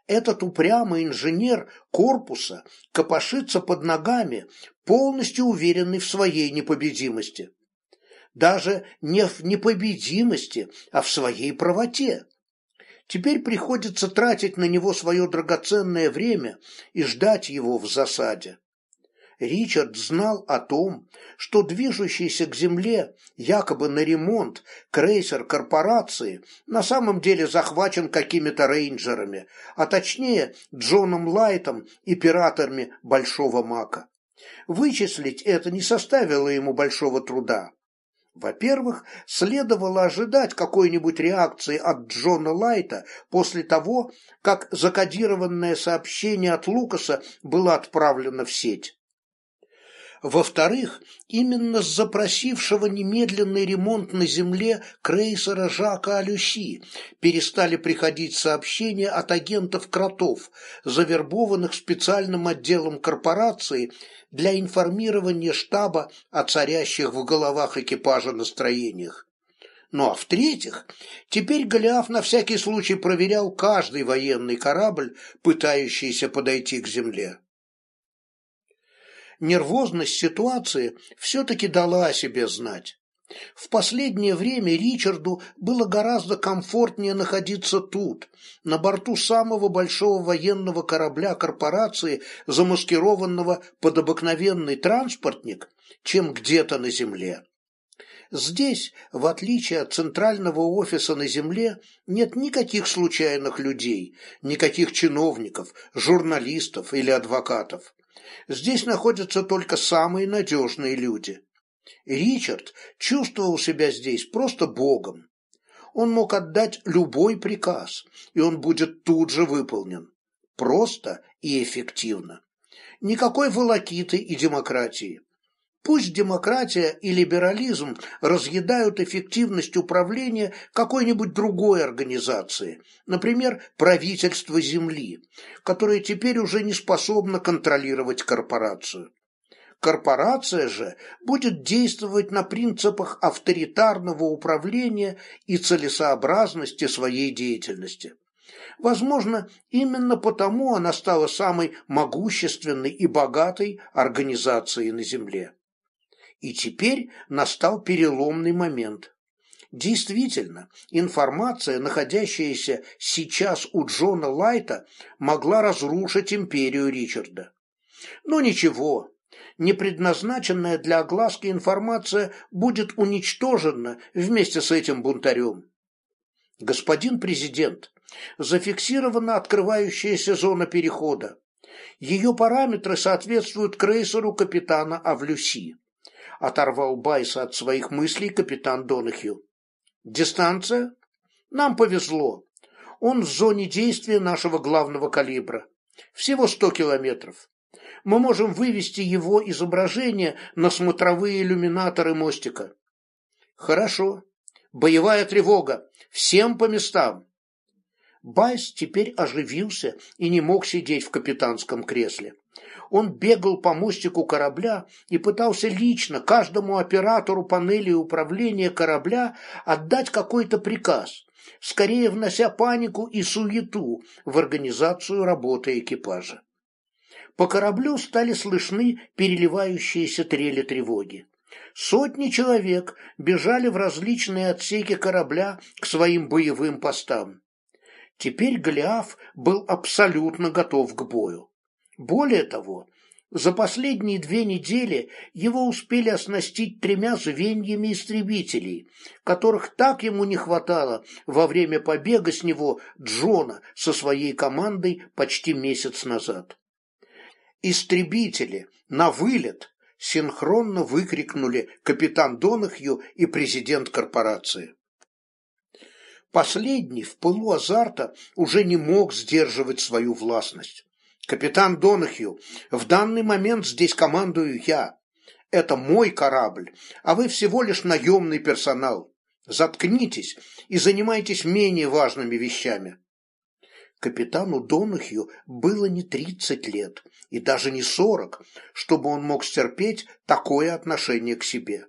Этот упрямый инженер корпуса копошится под ногами, полностью уверенный в своей непобедимости. Даже не в непобедимости, а в своей правоте. Теперь приходится тратить на него свое драгоценное время и ждать его в засаде. Ричард знал о том, что движущийся к земле якобы на ремонт крейсер корпорации на самом деле захвачен какими-то рейнджерами, а точнее Джоном Лайтом и пиратами Большого Мака. Вычислить это не составило ему большого труда. Во-первых, следовало ожидать какой-нибудь реакции от Джона Лайта после того, как закодированное сообщение от Лукаса было отправлено в сеть. Во-вторых, именно с запросившего немедленный ремонт на земле крейсера Жака Алюси перестали приходить сообщения от агентов кротов, завербованных специальным отделом корпорации для информирования штаба о царящих в головах экипажа настроениях. Ну а в-третьих, теперь Голиаф на всякий случай проверял каждый военный корабль, пытающийся подойти к земле нервозность ситуации все-таки дала о себе знать. В последнее время Ричарду было гораздо комфортнее находиться тут, на борту самого большого военного корабля корпорации, замаскированного под обыкновенный транспортник, чем где-то на земле. Здесь, в отличие от центрального офиса на земле, нет никаких случайных людей, никаких чиновников, журналистов или адвокатов. Здесь находятся только самые надежные люди. Ричард чувствовал себя здесь просто богом. Он мог отдать любой приказ, и он будет тут же выполнен. Просто и эффективно. Никакой волокиты и демократии. Пусть демократия и либерализм разъедают эффективность управления какой-нибудь другой организации, например, правительство Земли, которое теперь уже не способно контролировать корпорацию. Корпорация же будет действовать на принципах авторитарного управления и целесообразности своей деятельности. Возможно, именно потому она стала самой могущественной и богатой организацией на Земле. И теперь настал переломный момент. Действительно, информация, находящаяся сейчас у Джона Лайта, могла разрушить империю Ричарда. Но ничего, непредназначенная для огласки информация будет уничтожена вместе с этим бунтарем. Господин президент, зафиксирована открывающаяся зона перехода. Ее параметры соответствуют крейсеру капитана Авлюси оторвал Байса от своих мыслей капитан Донахью. Дистанция? Нам повезло. Он в зоне действия нашего главного калибра. Всего сто километров. Мы можем вывести его изображение на смотровые иллюминаторы мостика. Хорошо. Боевая тревога. Всем по местам. Байс теперь оживился и не мог сидеть в капитанском кресле он бегал по мостику корабля и пытался лично каждому оператору панели управления корабля отдать какой-то приказ, скорее внося панику и суету в организацию работы экипажа. По кораблю стали слышны переливающиеся трели тревоги. Сотни человек бежали в различные отсеки корабля к своим боевым постам. Теперь Голиаф был абсолютно готов к бою. Более того, за последние две недели его успели оснастить тремя звеньями истребителей, которых так ему не хватало во время побега с него Джона со своей командой почти месяц назад. «Истребители! На вылет!» синхронно выкрикнули капитан Донахью и президент корпорации. Последний в пылу азарта уже не мог сдерживать свою властность. Капитан Донахью, в данный момент здесь командую я. Это мой корабль, а вы всего лишь наемный персонал. Заткнитесь и занимайтесь менее важными вещами. Капитану Донахью было не тридцать лет и даже не сорок, чтобы он мог стерпеть такое отношение к себе.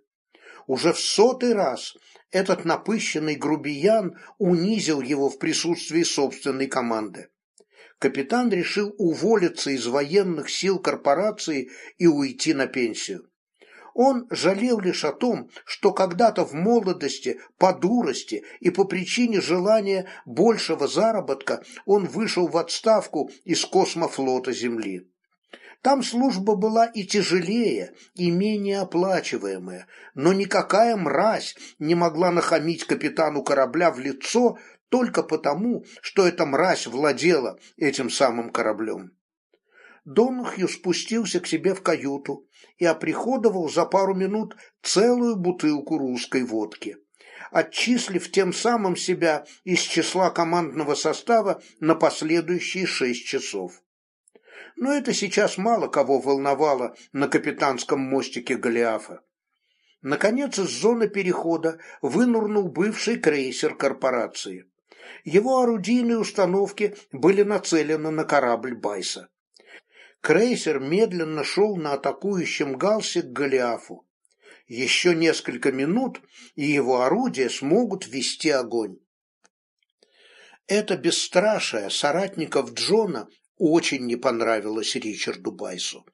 Уже в сотый раз этот напыщенный грубиян унизил его в присутствии собственной команды. Капитан решил уволиться из военных сил корпорации и уйти на пенсию. Он жалел лишь о том, что когда-то в молодости, по дурости и по причине желания большего заработка он вышел в отставку из космофлота Земли. Там служба была и тяжелее, и менее оплачиваемая, но никакая мразь не могла нахамить капитану корабля в лицо только потому, что эта мразь владела этим самым кораблем. Донахью спустился к себе в каюту и оприходовал за пару минут целую бутылку русской водки, отчислив тем самым себя из числа командного состава на последующие шесть часов. Но это сейчас мало кого волновало на капитанском мостике Голиафа. Наконец, из зоны перехода вынурнул бывший крейсер корпорации. Его орудийные установки были нацелены на корабль Байса. Крейсер медленно шел на атакующем галсе к Голиафу. Еще несколько минут, и его орудия смогут вести огонь. Это бесстрашие соратников Джона очень не понравилось Ричарду Байсу,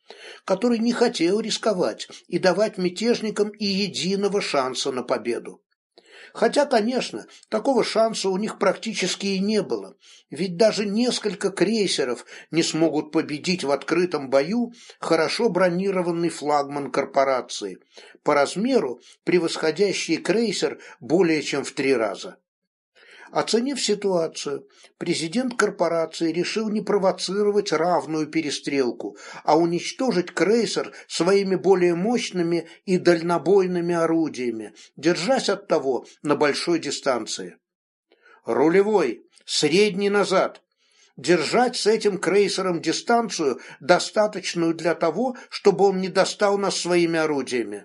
который не хотел рисковать и давать мятежникам и единого шанса на победу. Хотя, конечно, такого шанса у них практически и не было, ведь даже несколько крейсеров не смогут победить в открытом бою хорошо бронированный флагман корпорации, по размеру превосходящий крейсер более чем в три раза. Оценив ситуацию, президент корпорации решил не провоцировать равную перестрелку, а уничтожить крейсер своими более мощными и дальнобойными орудиями, держась от того на большой дистанции. Рулевой, средний назад. Держать с этим крейсером дистанцию, достаточную для того, чтобы он не достал нас своими орудиями.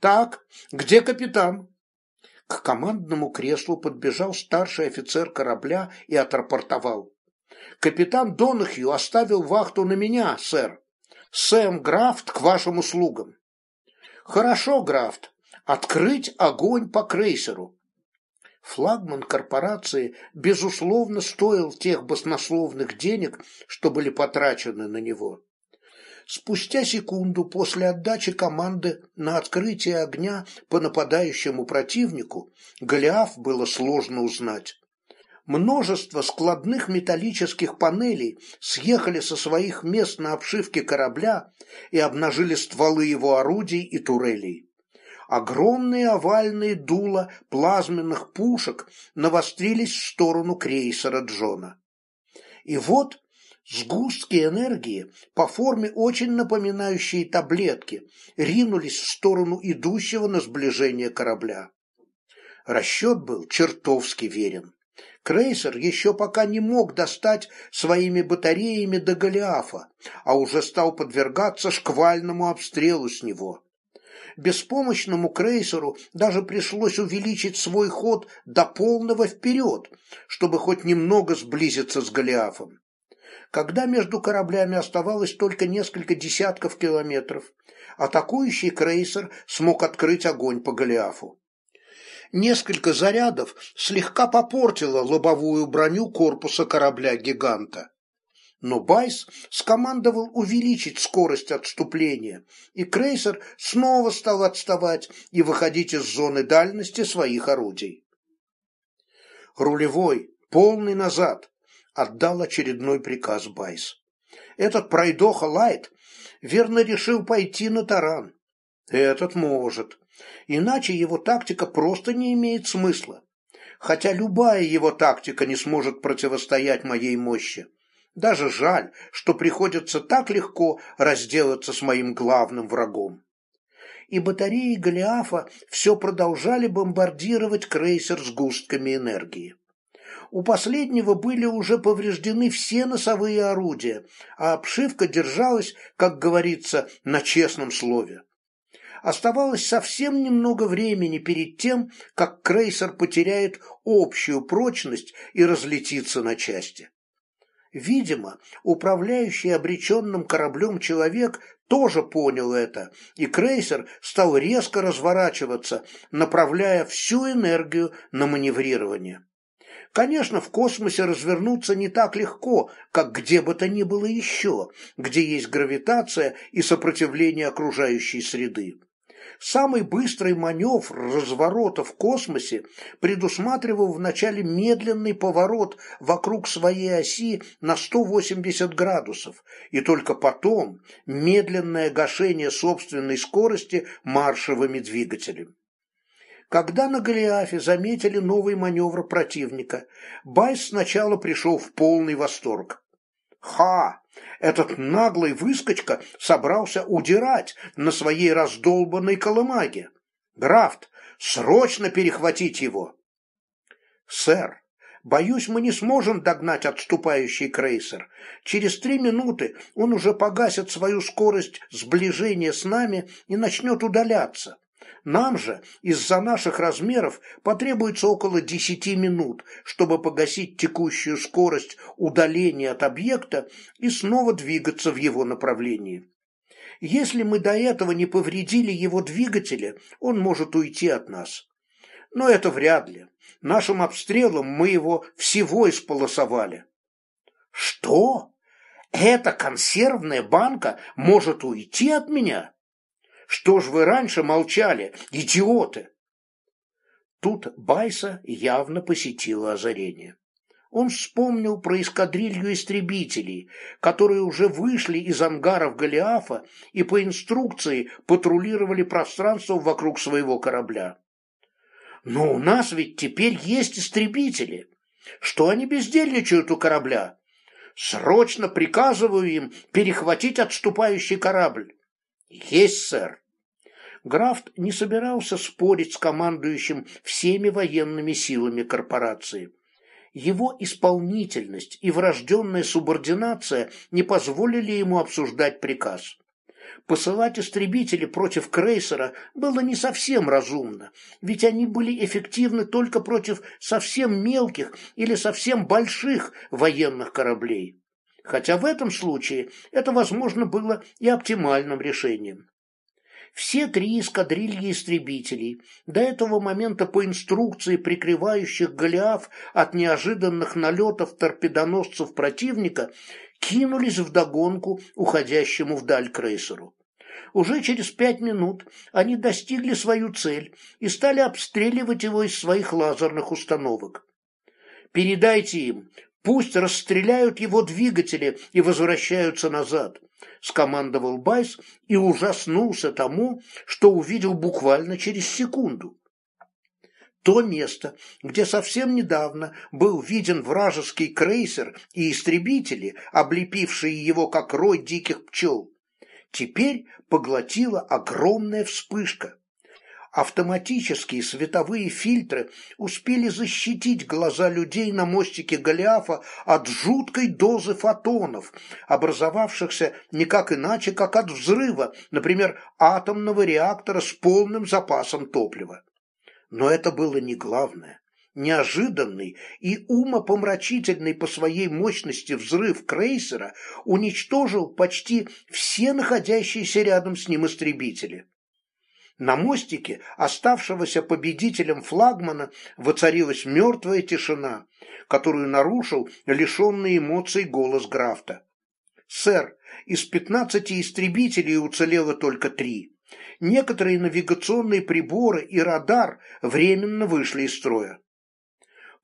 Так, где капитан? К командному креслу подбежал старший офицер корабля и отрапортовал. «Капитан Донахью оставил вахту на меня, сэр. Сэм Графт к вашим услугам». «Хорошо, Графт. Открыть огонь по крейсеру». Флагман корпорации, безусловно, стоил тех баснословных денег, что были потрачены на него. Спустя секунду после отдачи команды на открытие огня по нападающему противнику Голиаф было сложно узнать. Множество складных металлических панелей съехали со своих мест на обшивке корабля и обнажили стволы его орудий и турелей. Огромные овальные дула плазменных пушек навострились в сторону крейсера Джона. И вот Сгустки энергии, по форме очень напоминающие таблетки, ринулись в сторону идущего на сближение корабля. Расчет был чертовски верен. Крейсер еще пока не мог достать своими батареями до Голиафа, а уже стал подвергаться шквальному обстрелу с него. Беспомощному крейсеру даже пришлось увеличить свой ход до полного вперед, чтобы хоть немного сблизиться с Голиафом когда между кораблями оставалось только несколько десятков километров, атакующий крейсер смог открыть огонь по Голиафу. Несколько зарядов слегка попортило лобовую броню корпуса корабля-гиганта. Но Байс скомандовал увеличить скорость отступления, и крейсер снова стал отставать и выходить из зоны дальности своих орудий. Рулевой, полный назад, отдал очередной приказ Байс. Этот пройдоха Лайт верно решил пойти на таран. Этот может. Иначе его тактика просто не имеет смысла. Хотя любая его тактика не сможет противостоять моей мощи. Даже жаль, что приходится так легко разделаться с моим главным врагом. И батареи Голиафа все продолжали бомбардировать крейсер с густками энергии у последнего были уже повреждены все носовые орудия, а обшивка держалась, как говорится, на честном слове. Оставалось совсем немного времени перед тем, как крейсер потеряет общую прочность и разлетится на части. Видимо, управляющий обреченным кораблем человек тоже понял это, и крейсер стал резко разворачиваться, направляя всю энергию на маневрирование. Конечно, в космосе развернуться не так легко, как где бы то ни было еще, где есть гравитация и сопротивление окружающей среды. Самый быстрый маневр разворота в космосе предусматривал вначале медленный поворот вокруг своей оси на 180 градусов и только потом медленное гашение собственной скорости маршевыми двигателями. Когда на Голиафе заметили новый маневр противника, Байс сначала пришел в полный восторг. «Ха! Этот наглый выскочка собрался удирать на своей раздолбанной колымаге. Графт, срочно перехватить его!» «Сэр, боюсь, мы не сможем догнать отступающий крейсер. Через три минуты он уже погасит свою скорость сближения с нами и начнет удаляться». Нам же из-за наших размеров потребуется около 10 минут, чтобы погасить текущую скорость удаления от объекта и снова двигаться в его направлении. Если мы до этого не повредили его двигатели, он может уйти от нас. Но это вряд ли. Нашим обстрелом мы его всего исполосовали. Что? Эта консервная банка может уйти от меня? Что ж вы раньше молчали, идиоты? Тут Байса явно посетило озарение. Он вспомнил про эскадрилью истребителей, которые уже вышли из ангаров Голиафа и по инструкции патрулировали пространство вокруг своего корабля. Но у нас ведь теперь есть истребители. Что они бездельничают у корабля? Срочно приказываю им перехватить отступающий корабль. Есть, сэр. Графт не собирался спорить с командующим всеми военными силами корпорации. Его исполнительность и врожденная субординация не позволили ему обсуждать приказ. Посылать истребители против крейсера было не совсем разумно, ведь они были эффективны только против совсем мелких или совсем больших военных кораблей хотя в этом случае это, возможно, было и оптимальным решением. Все три эскадрильи истребителей, до этого момента по инструкции прикрывающих Голиаф от неожиданных налетов торпедоносцев противника, кинулись вдогонку уходящему вдаль крейсеру. Уже через пять минут они достигли свою цель и стали обстреливать его из своих лазерных установок. «Передайте им, Пусть расстреляют его двигатели и возвращаются назад, скомандовал Байс и ужаснулся тому, что увидел буквально через секунду. То место, где совсем недавно был виден вражеский крейсер и истребители, облепившие его как рой диких пчел, теперь поглотила огромная вспышка автоматические световые фильтры успели защитить глаза людей на мостике Голиафа от жуткой дозы фотонов, образовавшихся никак иначе, как от взрыва, например, атомного реактора с полным запасом топлива. Но это было не главное. Неожиданный и умопомрачительный по своей мощности взрыв крейсера уничтожил почти все находящиеся рядом с ним истребители. На мостике, оставшегося победителем флагмана, воцарилась мертвая тишина, которую нарушил лишенный эмоций голос Графта. «Сэр, из пятнадцати истребителей уцелело только три. Некоторые навигационные приборы и радар временно вышли из строя.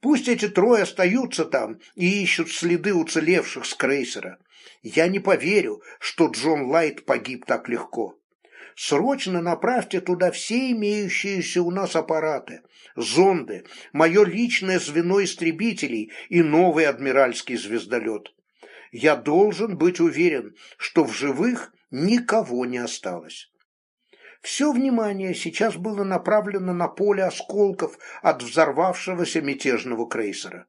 Пусть эти трое остаются там и ищут следы уцелевших с крейсера. Я не поверю, что Джон Лайт погиб так легко срочно направьте туда все имеющиеся у нас аппараты, зонды, мое личное звено истребителей и новый адмиральский звездолет. Я должен быть уверен, что в живых никого не осталось. Все внимание сейчас было направлено на поле осколков от взорвавшегося мятежного крейсера.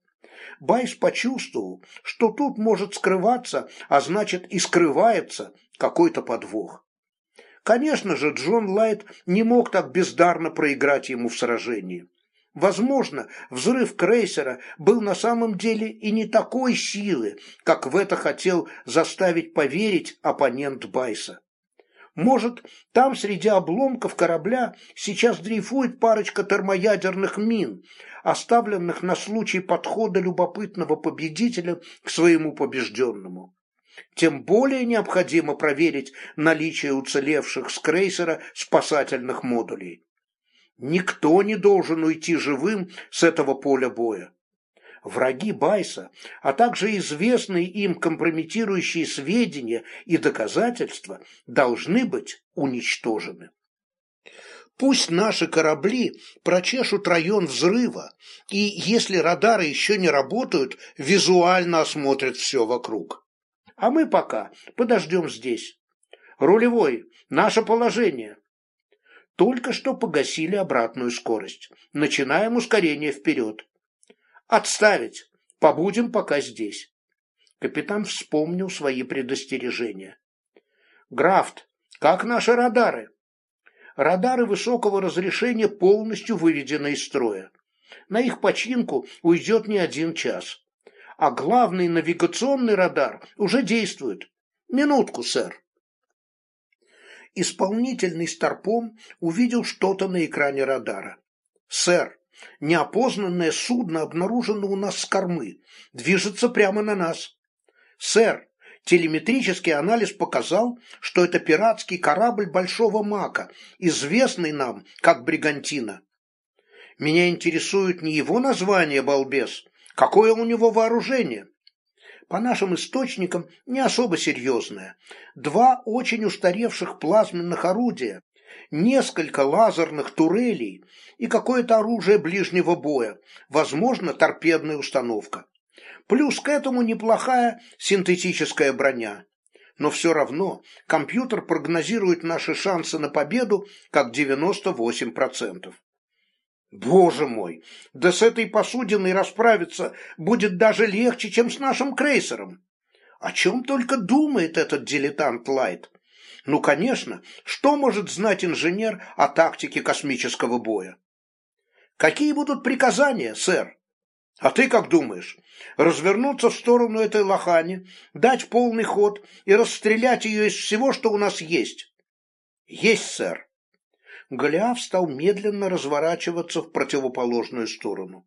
Байс почувствовал, что тут может скрываться, а значит и скрывается какой-то подвох. Конечно же, Джон Лайт не мог так бездарно проиграть ему в сражении. Возможно, взрыв крейсера был на самом деле и не такой силы, как в это хотел заставить поверить оппонент Байса. Может, там среди обломков корабля сейчас дрейфует парочка термоядерных мин, оставленных на случай подхода любопытного победителя к своему побежденному. Тем более необходимо проверить наличие уцелевших с крейсера спасательных модулей. Никто не должен уйти живым с этого поля боя. Враги Байса, а также известные им компрометирующие сведения и доказательства должны быть уничтожены. Пусть наши корабли прочешут район взрыва, и, если радары еще не работают, визуально осмотрят все вокруг. А мы пока подождем здесь. Рулевой, наше положение. Только что погасили обратную скорость. Начинаем ускорение вперед. Отставить. Побудем пока здесь. Капитан вспомнил свои предостережения. Графт, как наши радары? Радары высокого разрешения полностью выведены из строя. На их починку уйдет не один час. А главный навигационный радар уже действует. Минутку, сэр. Исполнительный старпом увидел что-то на экране радара. «Сэр, неопознанное судно обнаружено у нас с кормы. Движется прямо на нас. Сэр, телеметрический анализ показал, что это пиратский корабль Большого Мака, известный нам как Бригантина. Меня интересует не его название, балбес, какое у него вооружение по нашим источникам, не особо серьезная. Два очень устаревших плазменных орудия, несколько лазерных турелей и какое-то оружие ближнего боя, возможно, торпедная установка. Плюс к этому неплохая синтетическая броня. Но все равно компьютер прогнозирует наши шансы на победу как 98%. Боже мой, да с этой посудиной расправиться будет даже легче, чем с нашим крейсером. О чем только думает этот дилетант Лайт? Ну, конечно, что может знать инженер о тактике космического боя? Какие будут приказания, сэр? А ты как думаешь? Развернуться в сторону этой лохани, дать полный ход и расстрелять ее из всего, что у нас есть? Есть, сэр. Голиаф стал медленно разворачиваться в противоположную сторону.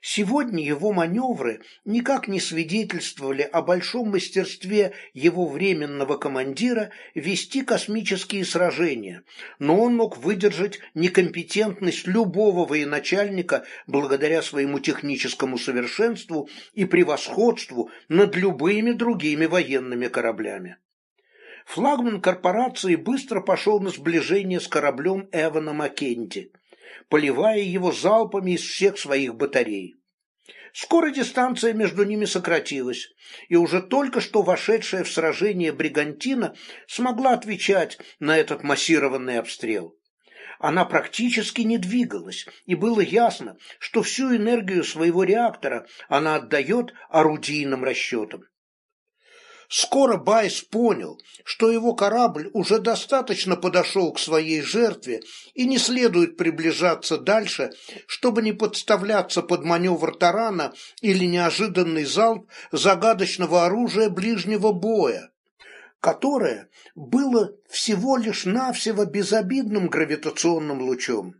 Сегодня его маневры никак не свидетельствовали о большом мастерстве его временного командира вести космические сражения, но он мог выдержать некомпетентность любого военачальника благодаря своему техническому совершенству и превосходству над любыми другими военными кораблями. Флагман корпорации быстро пошел на сближение с кораблем Эвана Маккенти, поливая его залпами из всех своих батарей. Скоро дистанция между ними сократилась, и уже только что вошедшая в сражение Бригантина смогла отвечать на этот массированный обстрел. Она практически не двигалась, и было ясно, что всю энергию своего реактора она отдает орудийным расчетам. Скоро Байс понял, что его корабль уже достаточно подошел к своей жертве и не следует приближаться дальше, чтобы не подставляться под маневр тарана или неожиданный залп загадочного оружия ближнего боя, которое было всего лишь навсего безобидным гравитационным лучом.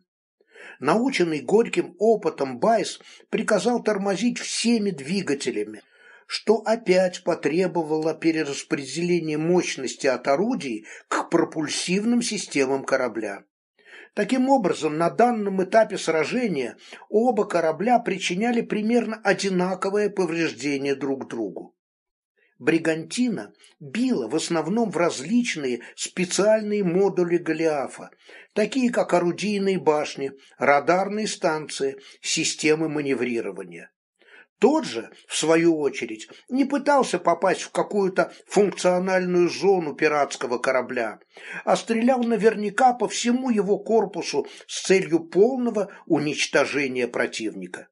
Наученный горьким опытом Байс приказал тормозить всеми двигателями, что опять потребовало перераспределения мощности от орудий к пропульсивным системам корабля. Таким образом, на данном этапе сражения оба корабля причиняли примерно одинаковое повреждение друг другу. Бригантина била в основном в различные специальные модули Голиафа, такие как орудийные башни, радарные станции, системы маневрирования. Тот же, в свою очередь, не пытался попасть в какую-то функциональную зону пиратского корабля, а стрелял наверняка по всему его корпусу с целью полного уничтожения противника.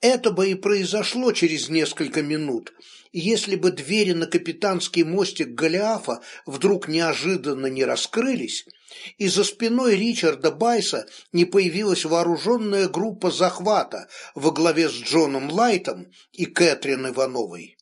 Это бы и произошло через несколько минут, если бы двери на капитанский мостик Голиафа вдруг неожиданно не раскрылись, и за спиной Ричарда Байса не появилась вооруженная группа захвата во главе с Джоном Лайтом и Кэтрин Ивановой.